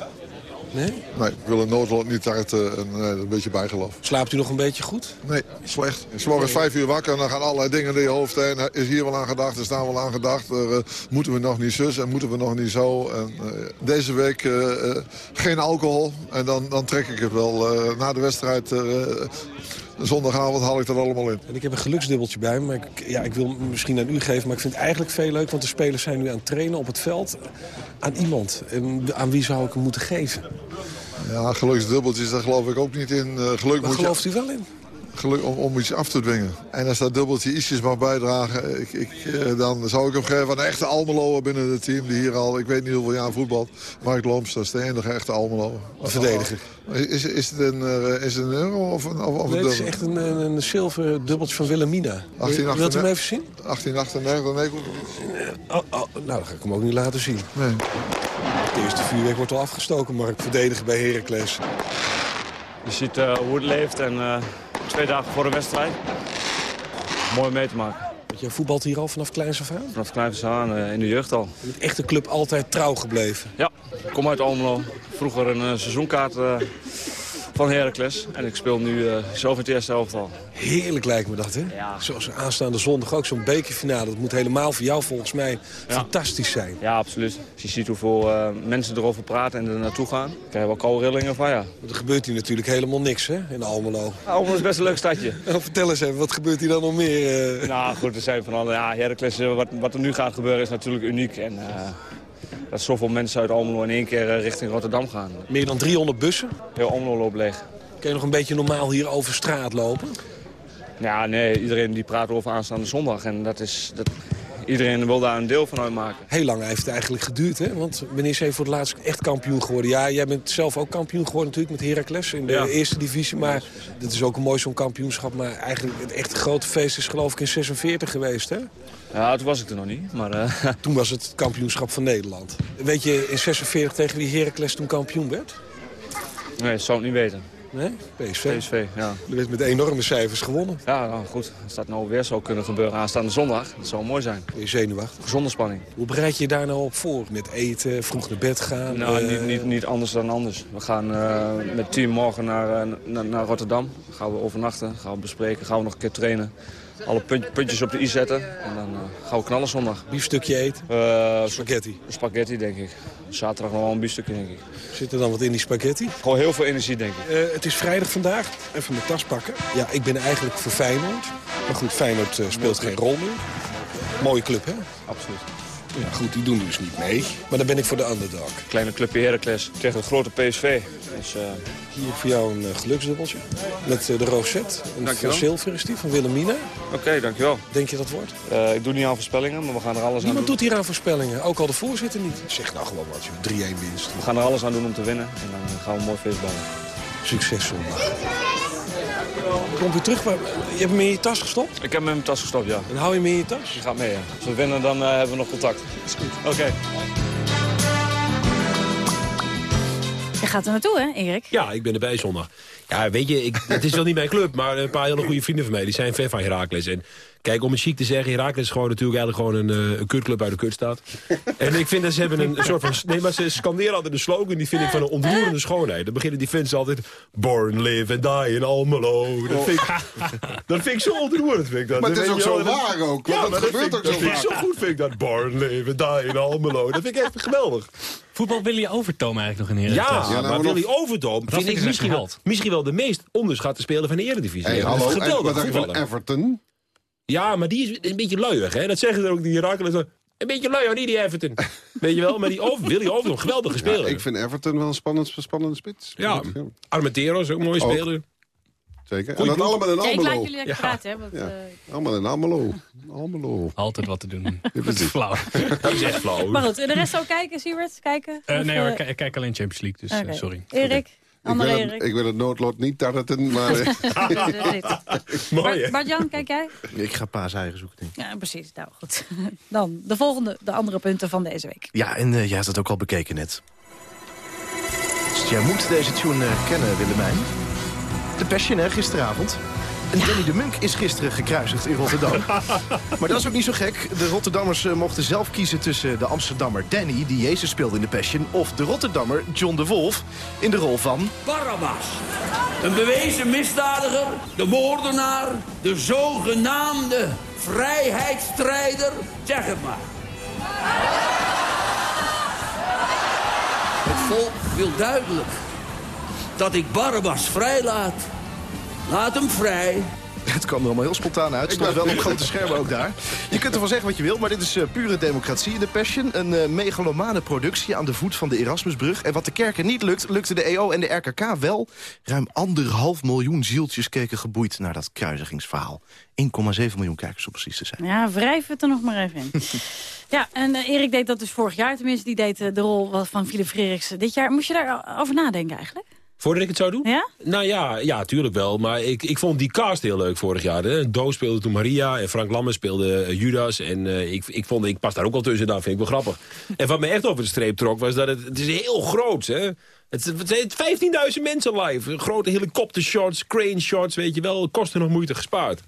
Nee? Nee, ik wil een noodlot niet uit eh, een, eh, een beetje bijgeloof. Slaapt u nog een beetje goed? Nee, slecht. S morgens vijf uur wakker en dan gaan allerlei dingen door je hoofd heen. Is hier wel aan gedacht, is daar wel aan gedacht. Er, eh, moeten we nog niet zus en moeten we nog niet zo. En, deze week geen alcohol. En dan, dan trek ik het wel. Na de wedstrijd zondagavond haal ik dat allemaal in. En ik heb een geluksdubbeltje bij me. Maar ik, ja, ik wil hem misschien aan u geven, maar ik vind het eigenlijk veel leuk... want de spelers zijn nu aan het trainen op het veld aan iemand. En aan wie zou ik hem moeten geven? Ja, geluksdubbeltjes, daar geloof ik ook niet in. Eh, geluk moet gelooft je, u wel in? Geluk om, om iets af te dwingen. En als dat dubbeltje ietsjes mag bijdragen, ik, ik, eh, dan zou ik hem geven aan een echte Almelo binnen het team. Die hier al, ik weet niet hoeveel jaar voetbalt. Mark Looms, dat is de enige echte Almelo. Een verdediger. Is, is, het een, eh, is het een euro of een, of, of Nee, het is echt een, een, een zilveren dubbeltje van Wilhelmina. Wilt u hem even zien? 1898, nee. goed. Oh, oh, nou, dan ga ik hem ook niet laten zien. Nee. Het eerste vuurwerk wordt al afgestoken, Mark. Verdediger bij Heracles. Je ziet eh, hoe het leeft en eh, twee dagen voor de wedstrijd. Mooi mee te maken. Want jij voetbalt hier al vanaf kleins af aan? Vanaf kleins af aan eh, in de jeugd al. Met echte club altijd trouw gebleven? Ja, ik kom uit Almelo. Vroeger een eh, seizoenkaart eh, van Heracles. En ik speel nu eh zelf in het eerste elftal. Heerlijk lijkt me dat, hè? Zoals aanstaande zondag ook, zo'n bekerfinale. Dat moet helemaal voor jou volgens mij fantastisch zijn. Ja, absoluut. Als je ziet hoeveel eh, mensen erover praten en er naartoe gaan... krijg je wel koude rillingen van, ja. Want er gebeurt hier natuurlijk helemaal niks, hè, in Almelo. Almelo is best een leuk stadje. (laughs) Nou, vertel eens even, wat gebeurt hier dan nog meer? eh? Nou goed, er zijn van alle... Ja, Heracles, wat, wat er nu gaat gebeuren is natuurlijk uniek. En dat zoveel mensen uit Almelo in één keer eh, richting Rotterdam gaan. Meer dan 300 bussen? Heel Almelo loopt leeg. Kun je nog een beetje normaal hier over straat lopen? Ja, nee, iedereen die praat over aanstaande zondag. En dat is... Dat, iedereen wil daar een deel van uitmaken. Heel lang heeft het eigenlijk geduurd, hè? Want wanneer is hij voor het laatst echt kampioen geworden? Ja, jij bent zelf ook kampioen geworden natuurlijk met Heracles in de Ja. eerste divisie. Maar dit is ook een mooi zo'n kampioenschap. Maar eigenlijk het echte grote feest is geloof ik in 46 geweest, hè? Ja, toen was ik er nog niet, maar... eh, (laughs) Toen was het kampioenschap van Nederland. Weet je in 46 tegen wie Heracles toen kampioen werd? nee, dat zou ik niet weten. Nee? PSV. PSV, ja. Er werd met enorme cijfers gewonnen. Ja, nou goed. Als dat nou weer zou kunnen gebeuren aanstaande zondag, dat zou mooi zijn. Ben je zenuwachtig? Gezonde spanning. Hoe bereid je je daar nou op voor? Met eten, vroeg naar bed gaan? Nou, eh, niet, niet, niet anders dan anders. We gaan eh, met team morgen naar, naar, naar Rotterdam. Gaan we overnachten, gaan we bespreken, gaan we nog een keer trainen. Alle punt- puntjes op de i zetten en dan eh, gaan we knallen zondag. Biefstukje eten? spaghetti. Spaghetti, denk ik. Zaterdag nog wel een biefstukje, denk ik. Zit er dan wat in die spaghetti? Gewoon heel veel energie, denk ik. Eh, het is vrijdag vandaag. Even mijn tas pakken. Ja, ik ben eigenlijk voor Feyenoord. Maar goed, Feyenoord eh, speelt geen rol meer. Mooie club, hè? Absoluut. Ja, goed, die doen dus niet mee. Maar dan ben ik voor de underdog. Kleine clubje Heracles tegen een grote PSV. Dus, eh, Hier voor jou een eh, geluksdubbeltje. Met eh, de Rosette. Een zilver is die, van Wilhelmina. Oké, dankjewel. Denk je dat wordt? Ik doe niet aan voorspellingen, maar we gaan er alles aan Niemand doen. doet hier aan voorspellingen. Ook al de voorzitter niet. Zeg nou gewoon wat, je 3-1 winst. We gaan er alles aan doen om te winnen. En dan gaan we een mooi feest bouwen. Succes zondag. Komt weer terug, maar je hebt hem in je tas gestopt? Ik heb hem in mijn tas gestopt, ja. En hou je hem in je tas? Die gaat mee, ja. Als we winnen, dan eh, hebben we nog contact. is goed. Oké. Je gaat er naartoe, hè, Erik? Ja, ik ben erbij zondag. Ja, weet je, ik, het is wel niet mijn club, maar een paar hele goede vrienden van mij... die zijn fan van Heracles. En kijk, om het chic te zeggen, Heracles is gewoon natuurlijk eigenlijk gewoon een, eh, een kutclub uit de kutstaat. en ik vind dat ze hebben een, (laughs) soort van... Nee, maar ze scanderen altijd een slogan, die vind ik van een ontroerende schoonheid. Dan beginnen die fans altijd... Born, live and die in Almelo. Dat vind ik, dat vind ik zo ontroerend, vind ik dat. Maar het is ook zo dat- waar ook, Ja, dat gebeurt ook dat zo vind ik zo goed, vind ik dat. Born, live and die in Almelo. Dat vind ik echt geweldig. Voetbal Willy Overtoom eigenlijk nog in Heracles. Ja, maar Willy Overtoom Dat vind vind ik misschien wel, misschien wel de meest onderschatte speler van de Eredivisie. Hey, Ja, hallo, en geweldig wat dacht je van voetballer. Everton? Ja, maar die is een beetje luiig, hè? Dat zeggen ze ook, die Heracles. Een beetje lui, hoor, niet die Everton. (laughs) Weet je wel, maar die over, Willy Overtoom, geweldige speler. Ja, ik vind Everton wel een spannend, spannende spits. Ja, Armentero is ook een mooie Ook. speler. Zeker. En dat allemaal in Ja, ik Almelo. laat jullie lekker Ja. praten, hè. Want, Ja. eh, Allemaal in Almelo. Almelo. Altijd wat te doen. (laughs) Ja, Dat is flauw. Dat is echt flauw. maar goed, en de rest ook kijken, Siebert? Kijken? Eh, Of, nee hoor, eh, ik, kijk alleen Champions League, dus sorry. Erik? Ik wil, het, ik wil het noodlot niet tarten, maar... (laughs) (laughs) Mooi, hè? Bart- Bart-Jan, kijk jij? Ik ga paas eigen zoeken, denk ik. Ja, precies. Nou, goed. (laughs) Dan de volgende, de andere punten van deze week. Ja, en eh, jij had het ook al bekeken net. Dus jij moet deze tune eh, kennen, Willemijn. De Passion, hè, gisteravond. En Danny de Munk is gisteren gekruisigd in Rotterdam. (laughs) maar dat is ook niet zo gek. De Rotterdammers eh, mochten zelf kiezen tussen de Amsterdammer Danny... die Jezus speelde in de Passion... of de Rotterdammer John de Wolf in de rol van... Barabbas. Een bewezen misdadiger, de moordenaar, de zogenaamde vrijheidsstrijder. Zeg het maar. Het volk wil duidelijk dat ik Barabbas vrijlaat. Laat hem vrij. (laughs) Het kwam er allemaal heel spontaan uit. Stond wel op grote schermen ook daar. Je kunt ervan zeggen wat je wil, maar dit is eh, pure democratie in de Passion. Een eh, megalomane productie aan de voet van de Erasmusbrug. En wat de kerken niet lukt, lukte de EO en de RKK wel. Ruim anderhalf miljoen zieltjes keken geboeid naar dat kruisigingsverhaal. 1,7 miljoen kijkers om precies te zijn. Ja, wrijf het er nog maar even in. (laughs) ja, en eh, Erik deed dat dus vorig jaar. Tenminste, die deed de rol van Philip Frerichs dit jaar. Moest je daarover nadenken eigenlijk? Voordat ik het zou doen? Ja? Nou ja, ja, tuurlijk wel. Maar ik, ik vond die cast heel leuk vorig jaar. Hè. Doos speelde toen Maria en Frank Lammers speelde eh, Judas. En eh, ik, ik, vond, ik pas daar ook al tussen, dat vind ik wel grappig. (laughs) En wat me echt over de streep trok, was dat het, het is heel groot. Hè. Het, het zijn 15.000 mensen live. Grote helikoptershots, crane shots, weet je wel. Kosten nog moeite gespaard.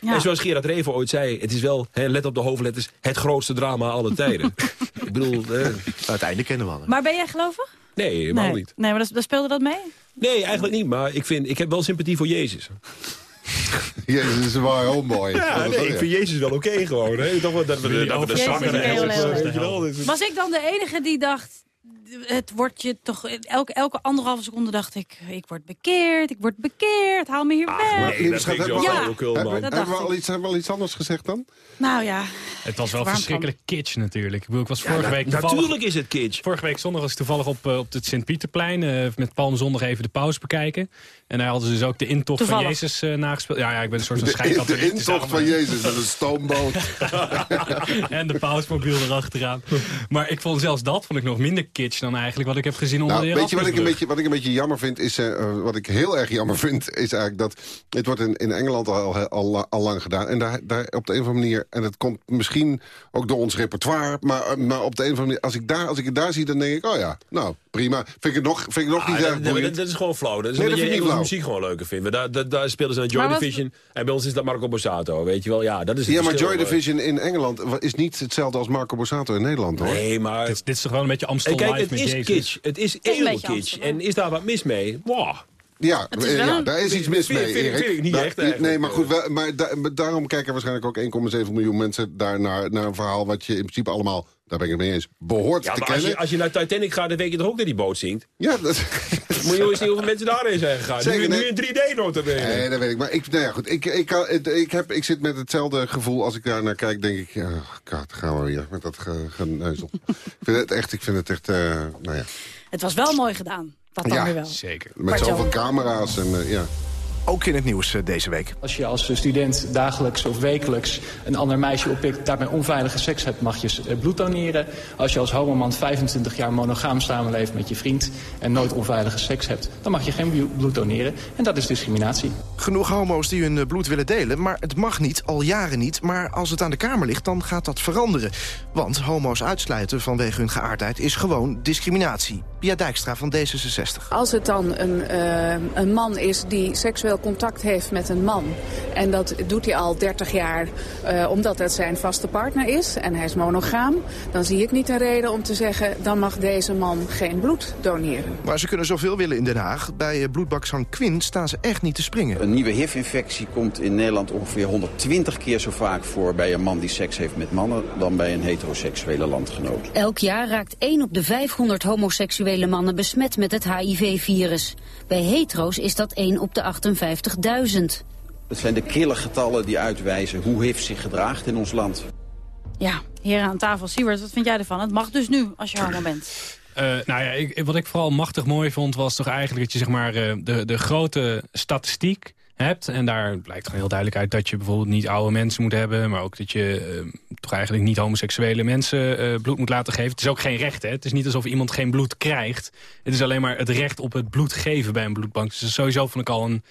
Ja. En zoals Gerard Reven ooit zei, het is wel, hè, let op de hoofdletters, het grootste drama aller tijden. (laughs) ik bedoel... eh, Uiteindelijk kennen we alle. Maar ben jij gelovig? Nee, helemaal nee. niet. Nee, maar dat, dat speelde dat mee? Nee, eigenlijk niet. Maar ik, vind, ik heb wel sympathie voor Jezus. (laughs) Jezus is waar homeboy. Ja, nee, ik vind Jezus wel oké gewoon. Hè. Toch wel dat we de, dat we de zanger heel, hebben. heel Was ik dan de enige die dacht... Het wordt je toch... Elke, elke anderhalve seconde dacht ik... Ik word bekeerd, ik word bekeerd, haal me hier weg. Lieve schat, hebben we, Ja, dat hebben we al iets, hebben we al iets anders gezegd dan? Nou ja, Het was wel verschrikkelijk kitsch natuurlijk. Ik, bedoel, ik was vorige week toevallig... natuurlijk is het kitsch. Vorige week zondag was ik toevallig op, eh, op het Sint-Pieterplein... eh, met Palmzondag even de pauze bekijken. En daar hadden ze dus ook de intocht Toevallig. van Jezus eh, nagespeeld. Ja, ja, ik ben een soort van De, schijnkatholiek. de intocht van Jezus met een stoomboot. (laughs) en de pausmobiel erachteraan. Maar ik vond zelfs dat vond ik nog minder kitsch dan eigenlijk wat ik heb gezien onder Nou, de weet je wat ik, een beetje, wat ik een beetje jammer vind, is, eh, eh, wat ik heel erg jammer (laughs) vind, is eigenlijk dat, het wordt in, in Engeland al, al, al, al lang gedaan. En daar, daar op de een of andere manier, en dat komt misschien ook door ons repertoire, maar, eh, maar op de een of andere manier, als ik, daar, als ik het daar zie, dan denk ik, oh ja, nou, prima. Vind ik het nog, vind ik nog Ah, niet dat, erg dat- dat, boeiend. dat is gewoon flauw. Dat is Nee, omdat dat je vind Engelse muziek gewoon leuker vindt. Daar, daar, daar spelen ze naar Joy Division. En bij ons is dat Marco Borsato, weet je wel. Ja, dat is het Ja, maar Joy. Division in Engeland is niet hetzelfde als Marco Borsato in Nederland, hoor. Nee, maar... Dit, dit is toch wel een beetje Amstel En kijk, het is Jezus. kitsch. Het is een beetje kitsch. En is daar wat mis mee? Wow. Ja, is een- daar is iets mis mee, vind- Erik. vind ik niet echt eigenlijk. Nee, maar goed, wel- maar da- maar daarom kijken waarschijnlijk ook 1,7 miljoen mensen daar naar, naar een verhaal... wat je in principe allemaal, daar ben ik het mee eens, behoort Ja, te maar als kennen. je, als je naar Titanic gaat, dan weet je toch ook dat die boot zinkt? Ja, dat... (laughs) Moet je eens zien hoeveel mensen daarheen zijn gegaan. Zeker, nu, nu in 3D notabene. Nee, dat weet ik. Maar ik, nou ja, goed, ik, ik, kan, ik, heb, ik zit met hetzelfde gevoel als ik daar naar kijk. Denk ik, ja, god, gaan we weer met dat ge- geneuzel. (laughs) ik vind het echt, ik vind het echt, eh, nou ja. het was wel mooi gedaan. Dat dan Ja, weer wel. Zeker. Met zoveel camera's en eh, ja. Ook in het nieuws eh, deze week. Als je als student dagelijks of wekelijks een ander meisje oppikt... daarmee onveilige seks hebt, mag je eh, bloed doneren. Als je als homoman 25 jaar monogaam samenleeft met je vriend... en nooit onveilige seks hebt, dan mag je geen blo- bloed doneren. En dat is discriminatie. Genoeg homo's die hun eh, bloed willen delen, maar het mag niet, al jaren niet. Maar als het aan de Kamer ligt, dan gaat dat veranderen. Want homo's uitsluiten vanwege hun geaardheid is gewoon discriminatie. Pia Dijkstra van D66. Als het dan een, eh, een man is die seksueel contact heeft met een man... en dat doet hij al 30 jaar eh, omdat het zijn vaste partner is... en hij is monogaam, dan zie ik niet een reden om te zeggen... dan mag deze man geen bloed doneren. Maar ze kunnen zoveel willen in Den Haag. Bij eh, bloedbak San Quin staan ze echt niet te springen. Een nieuwe HIV-infectie komt in Nederland ongeveer 120 keer zo vaak voor bij een man die seks heeft met mannen dan bij een heteroseksuele landgenoot. Elk jaar raakt 1 op de 500 homoseksuele mannen besmet met het HIV-virus. Bij hetero's is dat 1 op de 58.000. Het zijn de kille getallen die uitwijzen hoe HIV zich gedraagt in ons land. Ja, heren aan tafel. Siewert, wat vind jij ervan? Het mag dus nu, als je homo bent. Eh, nou ja, ik, wat ik vooral machtig mooi vond was toch eigenlijk dat je zeg maar eh, de, de grote statistiek hebt. En daar blijkt gewoon heel duidelijk uit dat je bijvoorbeeld niet oude mensen moet hebben. Maar ook dat je eh, toch eigenlijk niet homoseksuele mensen eh, bloed moet laten geven. Het is ook geen recht, hè. Het is niet alsof iemand geen bloed krijgt. Het is alleen maar het recht op het bloed geven bij een bloedbank. Dus sowieso vond ik al een,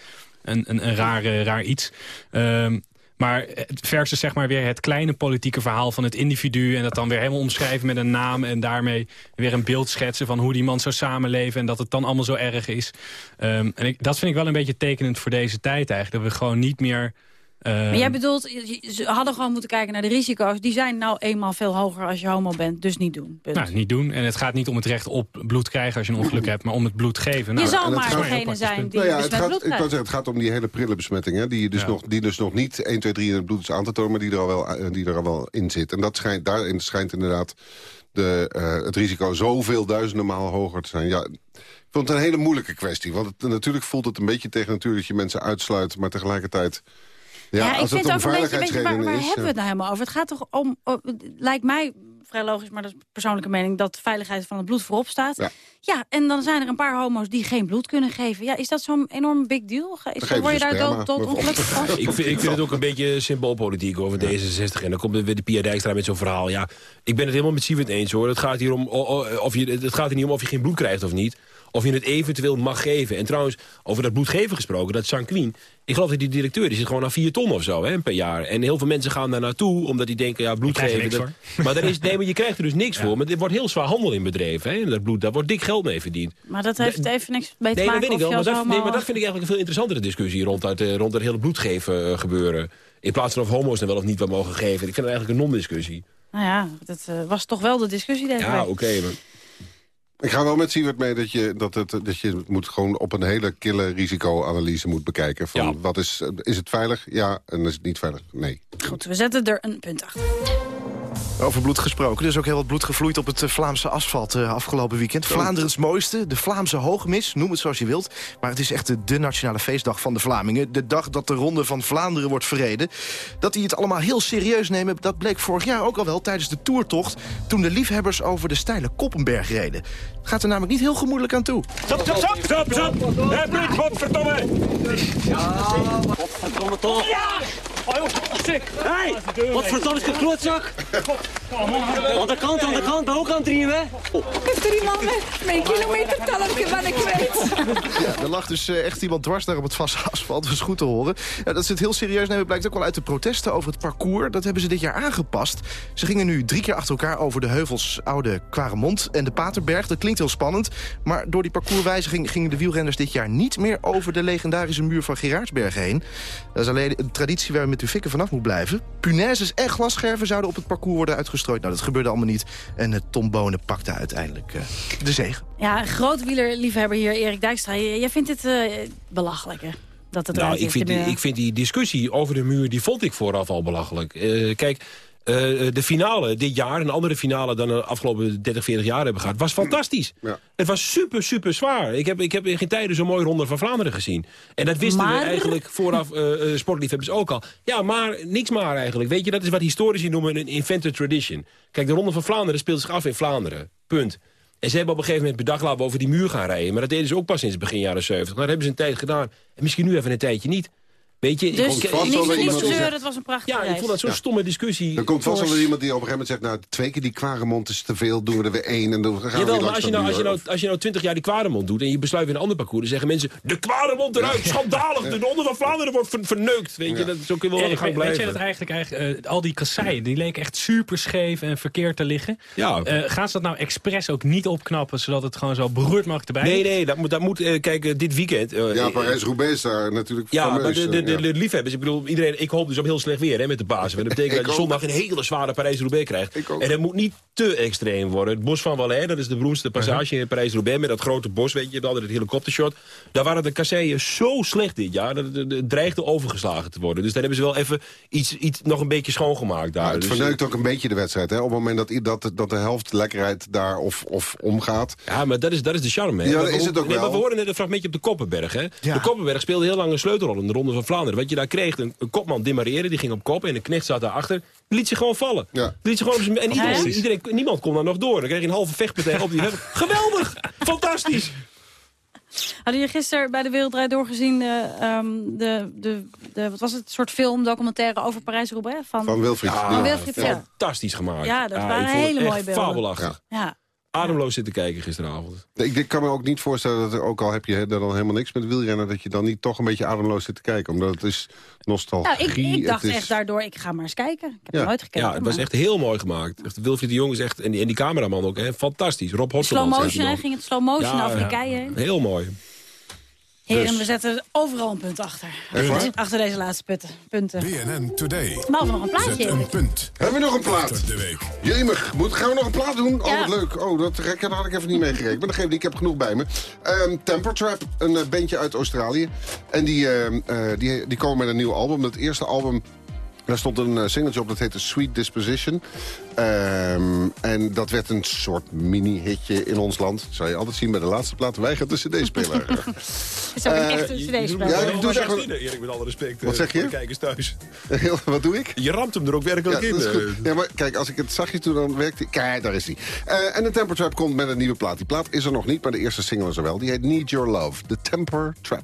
een, een, een raar, raar iets. Ehm, maar versus zeg maar weer het kleine politieke verhaal van het individu... en dat dan weer helemaal omschrijven met een naam... en daarmee weer een beeld schetsen van hoe die man zou samenleven... en dat het dan allemaal zo erg is. Ehm, en ik, dat vind ik wel een beetje tekenend voor deze tijd eigenlijk. Dat we gewoon niet meer Maar jij bedoelt, ze hadden gewoon moeten kijken naar de risico's. Die zijn nou eenmaal veel hoger als je homo bent, dus niet doen. Punt. Nou, niet doen. En het gaat niet om het recht op bloed krijgen als je een ongeluk hebt, maar om het bloed geven. Nou, je zal maar gaat- degene zijn die Nou ja, dus het, gaat, bloed ik wou krijgt. zeggen, het gaat om die hele prille besmetting. Hè, die, dus Ja. nog, die dus nog niet 1, 2, 3 in het bloed is aan te tonen... maar die er al wel, eh, die er al wel in zit. En dat schijnt, daarin schijnt inderdaad de, eh, het risico zoveel duizenden maal hoger te zijn. Ja, ik vond het een hele moeilijke kwestie. Want het, natuurlijk voelt het een beetje tegen natuurlijk dat je mensen uitsluit... maar tegelijkertijd... Ja, Ja, ik vind het ook een beetje, weet je, waar, veiligheidsredenen waar is... hebben we ja. het nou helemaal over? Het gaat toch om, lijkt mij vrij logisch, maar dat is persoonlijke mening, dat de veiligheid van het bloed voorop staat. Ja. Ja, en dan zijn er een paar homo's die geen bloed kunnen geven. Ja, is dat zo'n enorm big deal? Is, word je daar dood, dood bijvoorbeeld. ongelukkig van? Ik vind, ik vind het ook een beetje symboolpolitiek over D66. En dan komt weer de Pia Dijkstra met zo'n verhaal. Ja, ik ben het helemaal met Siewert eens hoor. Het gaat, hier om, of je, het gaat er niet om of je geen bloed krijgt of niet. Of je het eventueel mag geven. En trouwens, over dat bloed geven gesproken, dat Sanquin... Ik geloof dat die directeur, die zit gewoon aan 4 ton of zo hè, per jaar. En heel veel mensen gaan daar naartoe, omdat die denken, ja, bloed krijg je geven... niks dat- maar, daar is, nee, maar je krijgt er dus niks (laughs) voor. Maar er wordt heel zwaar handel in bedreven. Hè, en dat bloed, daar wordt dik geld mee verdiend. Maar dat heeft even niks mee te Nee, dat maken weet ik of wel. Maar dat, nee, maar dat vind ik eigenlijk een veel interessantere discussie rond, dat, eh, rond dat hele bloedgeven eh, gebeuren. In plaats van of homo's dan wel of niet wat mogen geven. Ik vind het eigenlijk een non-discussie. Nou ja, dat eh, was toch wel de discussie deze Ja, oké. maar... Ik ga wel met Siewert mee dat je, dat het, dat je moet gewoon op een hele kille risicoanalyse moet bekijken. Van wat is, is het veilig? Ja. En is het niet veilig? Nee. Goed, we zetten er een punt achter. Over bloed gesproken. Er is ook heel wat bloed gevloeid op het eh, Vlaamse asfalt eh, afgelopen weekend. Vlaanderens mooiste, de Vlaamse hoogmis, noem het zoals je wilt. Maar het is echt de, de nationale feestdag van de Vlamingen. De dag dat de Ronde van Vlaanderen wordt verreden. Dat die het allemaal heel serieus nemen, dat bleek vorig jaar ook al wel tijdens de toertocht. Toen de liefhebbers over de steile Koppenberg reden. Gaat er namelijk niet heel gemoedelijk aan toe. Stop, stop, stop! Stop, stop! Hé, godverdomme! Ja, godverdomme toch! Ja! Oh! Hé! Wat verdomme is de klootzak? Aan de kant, aan de kant, ben ook aan het drieën, hè? Heeft er iemand met mijn kilometertellertje ben ik kwijt? Ja, er lag dus eh, echt iemand dwars daar op het vaste asfalt. Dat is goed te horen. Ja, dat ze het heel serieus nemen blijkt ook wel uit de protesten over het parcours. Dat hebben ze dit jaar aangepast. Ze gingen nu drie keer achter elkaar over de heuvels Oude Quaremont en de Paterberg. Dat klinkt heel spannend. Maar door die parcourswijziging gingen de wielrenners dit jaar niet meer over de legendarische muur van Gerardsberg heen. Dat is alleen een traditie waar we met uw fikken vanaf moet blijven. Punaises en glasscherven zouden op het parcours worden uitgestrooid. Nou, dat gebeurde allemaal niet. En uh, Tom Bonen pakte uiteindelijk uh, de zegen. Ja, groot wielerliefhebber hier, Erik Dijkstra. Jij vindt het uh, belachelijk, hè? Dat het nou, ik vind, die, ik vind die discussie over de muur, die vond ik vooraf al belachelijk. Uh, kijk, uh, de finale dit jaar, een andere finale dan de afgelopen 30, 40 jaar hebben gehad, was fantastisch. Ja. Het was super, super zwaar. Ik heb, ik heb in geen tijden zo'n mooi Ronde van Vlaanderen gezien. En dat wisten Maar- we eigenlijk vooraf uh, sportliefhebbers ook al. Ja, maar niks maar eigenlijk. Weet je, dat is wat historici noemen een invented tradition. Kijk, de Ronde van Vlaanderen speelt zich af in Vlaanderen. Punt. En ze hebben op een gegeven moment bedacht, laten we over die muur gaan rijden. Maar dat deden ze ook pas sinds begin jaren 70. Maar dat hebben ze een tijd gedaan. En misschien nu even een tijdje niet. Weet je, Dus ik, vast niet, niet zeuren, het was een prachtige ja, ik vond dat zo'n Ja. stomme discussie. Er komt vast wel iemand die op een gegeven moment zegt... nou, twee keer die Quaremont is te veel, doen we er weer één... en dan gaan we Jawel, weer maar als je, nou, als, je nou, als je nou 20 jaar die Kwaremond doet... en je besluit weer een ander parcours... dan zeggen mensen... de Kwaremond eruit, schandalig! De Ronde van Vlaanderen wordt ver- verneukt. Weet je, dat zo kun je wel aan de gang weet, weet blijven. je dat eigenlijk, eigenlijk eh, al die kasseien, die leken echt super scheef en verkeerd te liggen. Ja. Eh, gaan ze dat nou expres ook niet opknappen, zodat het gewoon zo beroerd mag erbij? Nee, nee, dat moet, dat moet eh, kijk, dit weekend... Ja, Parijs-Roubaix is daar natuurlijk Ja, maar de, de, de, liefhebbers, ik bedoel, iedereen, ik hoop dus op heel slecht weer hè, met de Pasen. Dat betekent (laughs) dat je zondag een hele zware Parijs-Roubaix krijgt. En dat moet niet te extreem worden. Het bos van Valais, dat is de beroemdste passage in Parijs-Roubaix... met dat grote bos, weet je, altijd het helikoptershot. Daar waren de kasseien zo slecht dit jaar... dat het, dreigde overgeslagen te worden. Dus daar hebben ze wel even iets, iets nog een beetje schoongemaakt daar. Maar het Dus, verneukt ook een beetje de wedstrijd. Hè? Op het moment dat, dat, dat de helft lekkerheid daar of, of omgaat. Ja, maar dat is, dat is de charme. Hè? Ja, dat is het ook nee, wel. Maar we horen net een fragmentje op de Koppenberg. Hè? Ja. De Koppenberg speelde heel lang een sleutelrol in de Ronde van Vlaanderen. Wat je daar kreeg, een, een kopman demareren, die ging op kop... en de knecht zat daarachter, die liet zich gewoon vallen. Ja. Die liet zich gewoon en iedereen, iedereen, niemand kon daar nog door. Dan kreeg je een halve vechtpartij op die... (laughs) Geweldig! Fantastisch! Hadden jullie gisteren bij de Wereldrijd doorgezien... eh, ehm, de, de, de, wat was het, soort film, documentaire over Parijs-Roubaix? Van, Van Wilfried. Ja, Van Wilfried, ja. Fantastisch gemaakt. Ja, dat ik waren hele mooie beelden. fabelachtig. Ja. Ademloos zitten kijken gisteravond. Ik, ik kan me ook niet voorstellen dat er, ook al heb je hè, dan helemaal niks met wielrennen... dat je dan niet toch een beetje ademloos zit te kijken. Omdat het is nostalgie. Nou, ik, ik dacht is- echt daardoor, ik ga maar eens kijken. Ik heb Ja. er nooit gekeken. Ja, het was echt heel mooi gemaakt. Echt, Wilfried de Jong is echt, en die, en die cameraman ook, hè, fantastisch. Rob Slow heet die motion, ging het slow motion Ja, ja. Heel mooi. Heren, Dus. we zetten overal een punt achter. Achter deze laatste punten. punten. BNN Today. Behalve nog een plaatje. Zet een punt. Hebben we nog een plaat? Achter de week. Jemig, moet, gaan we nog een plaat doen? Oh, wat leuk. Oh, dat, dat had ik even niet meegerekend. Maar dat geeft niet, ik heb genoeg bij me. Ehm Temper Trap, een eh, bandje uit Australië. En die, ehm, eh, die, die komen met een nieuw album. Dat eerste album... Daar stond een eh, singeltje op, dat heette Sweet Disposition. Ehm, en dat werd een soort mini-hitje in ons land. Dat zou je altijd zien bij de laatste plaat. Weigert de cd-speler. (laughs) is ook een Eh, echte cd-speler. Ja, ik doe zeg maar... Erik, met alle respect. Wat eh, zeg je? kijkers thuis. (laughs) Wat doe ik? Je ramt hem er ook werkelijk Ja, in. dat eh. Ja, maar kijk, als ik het zachtjes doe, dan werkt hij. Kijk, daar is hij. Eh, en de Temper Trap komt met een nieuwe plaat. Die plaat is er nog niet, maar de eerste single is er wel. Die heet Need Your Love. The Temper Trap.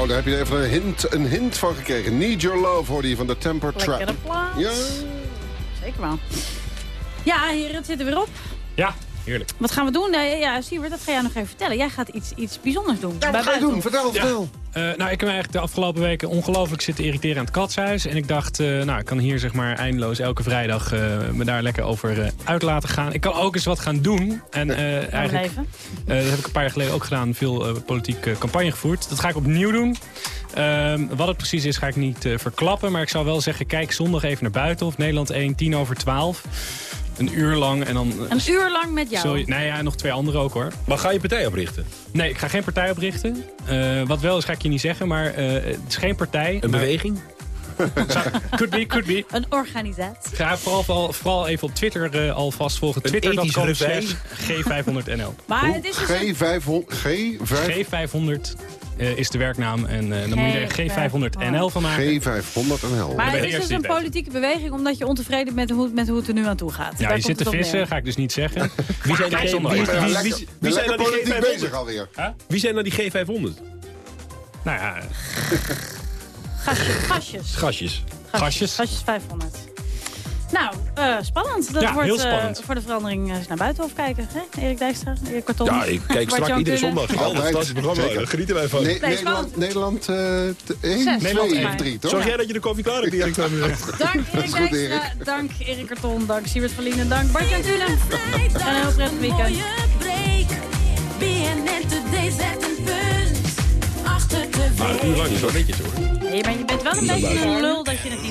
Nou, daar heb je even een hint, een hint van gekregen. Need Your Love hoorde je van de Temper Trap. Ja. Zeker wel. Ja, heren, het zit er weer op. Ja, heerlijk. Wat gaan we doen? Nee, ja, Siewert, dat ga jij nog even vertellen. Jij gaat iets, iets bijzonders doen. Ja, wat ga je doen? Vertel, vertel. Eh, nou, ik heb me eigenlijk de afgelopen weken ongelooflijk zitten irriteren aan het katshuis. En ik dacht, eh, nou, ik kan hier zeg maar eindeloos elke vrijdag eh, me daar lekker over eh, uit laten gaan. Ik kan ook eens wat gaan doen. En eh, eigenlijk, eh, dat heb ik een paar jaar geleden ook gedaan. Veel politieke campagne gevoerd. Dat ga ik opnieuw doen. Ehm, wat het precies is, ga ik niet eh, verklappen. Maar ik zou wel zeggen, kijk zondag even naar buiten. Of Nederland 1, 10 over 12. Een uur lang en dan... eh, Een uur lang met jou. Je, nee, ja, nog twee anderen ook hoor. Maar ga je partij oprichten? Nee, ik ga geen partij oprichten. Eh, wat wel is, ga ik je niet zeggen, maar eh, het is geen partij. Een maar- beweging? Could be, could be. (laughs) Een organisatie. Ga vooral, vooral, vooral even op Twitter eh, alvast volgen. Twitter.com ethisch slash G500NL. Maar het is dus een- G500... G5... G500 eh, is de werknaam en eh, dan moet je er G500NL van maken. G500NL. Maar het is dus een politieke beweging omdat je ontevreden bent met hoe, met hoe het er nu aan toe gaat. Ja, Daar je zit te vissen, ga ik dus niet zeggen. (laughs) Wie zijn Kijk die wie- zijn nou politiek G500? bezig alweer. Wie zijn nou die G500? Nou ja, Gasjes. Gasjes. Gastjes. Gastjes. Gasjes 500. Nou, eh, spannend. Dat Ja, wordt heel eh, spannend. voor de verandering eh, eens naar Buitenhof kijken. Hè? Erik Dijkstra, Erik Karton. Ja, ik kijk strak iedere zondag. Geweldig, Altijd. fantastisch programma. Zeker. Genieten wij van. Ne- Nee, Nederland, spannend. Nederland eh, 1, Zes. 2 Nederland of 3, toch? Zorg jij dat je de koffie klaar hebt, Erik? Dan? (laughs) Dank Erik goed, Dijkstra, Erik. dank Erik Karton, dank Siebert van Lienen, dank Bart Jan Kulen. En een heel prettig weekend. BNN Today zet een punt achter de Maar een uur lang is wel netjes hoor. Nee, maar je bent wel een beetje een lul dat je het niet?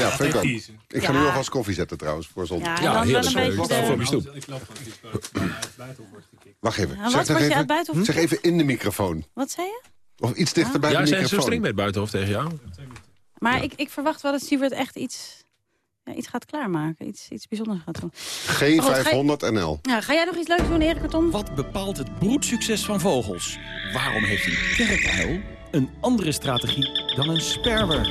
Ja, vind ik ook. Ik ga Ja. nu alvast koffie zetten trouwens, voor zondag. Ja, Ja, dan heerlijk. wel een Ik beetje sta voor op de... je stoep. Ik Wacht even. Ja, Zeg, wat nog word je uit even zeg even in de microfoon. Wat zei je? Of iets dichter bij ja, de zijn ze microfoon. zo streng met buitenhof tegen jou? Maar ik, ik verwacht wel dat Sievert echt iets, ja, iets gaat klaarmaken. Iets, iets bijzonders gaat doen. G500NL. Ja, ga jij nog iets leuks doen, Erik Karton? Wat bepaalt het broedsucces van vogels? Waarom heeft een kerkuil een andere strategie dan een sperwer?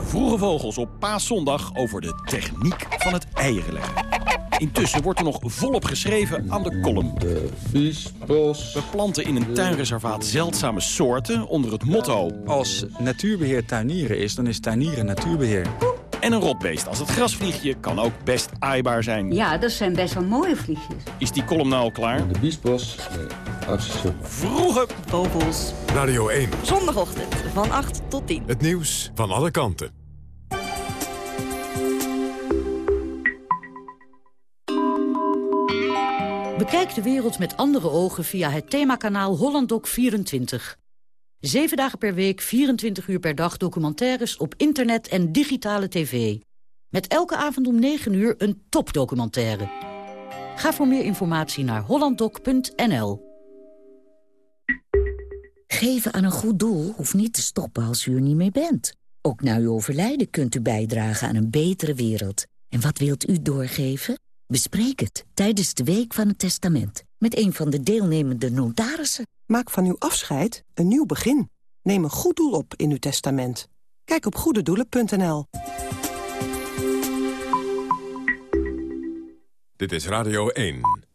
Vroege vogels op paaszondag over de techniek van het eieren leggen. Intussen wordt er nog volop geschreven aan de column. We planten in een tuinreservaat zeldzame soorten onder het motto... Als natuurbeheer tuinieren is, dan is tuinieren natuurbeheer. En een rotbeest als het grasvliegje kan ook best aaibaar zijn. Ja, dat zijn best wel mooie vliegjes. Is die column nou al klaar? De biesbos, Vroege Vogels. Radio 1. Zondagochtend van 8 tot 10. Het nieuws van alle kanten. Bekijk de wereld met andere ogen via het themakanaal HollandDoc24. Zeven dagen per week, 24 uur per dag documentaires op internet en digitale tv. Met elke avond om 9 uur een topdocumentaire. Ga voor meer informatie naar hollanddoc.nl. Geven aan een goed doel hoeft niet te stoppen als u er niet meer bent. Ook na uw overlijden kunt u bijdragen aan een betere wereld. En wat wilt u doorgeven? Bespreek het tijdens de Week van het Testament... met een van de deelnemende notarissen. Maak van uw afscheid een nieuw begin. Neem een goed doel op in uw testament. Kijk op goededoelen.nl. Dit is Radio 1.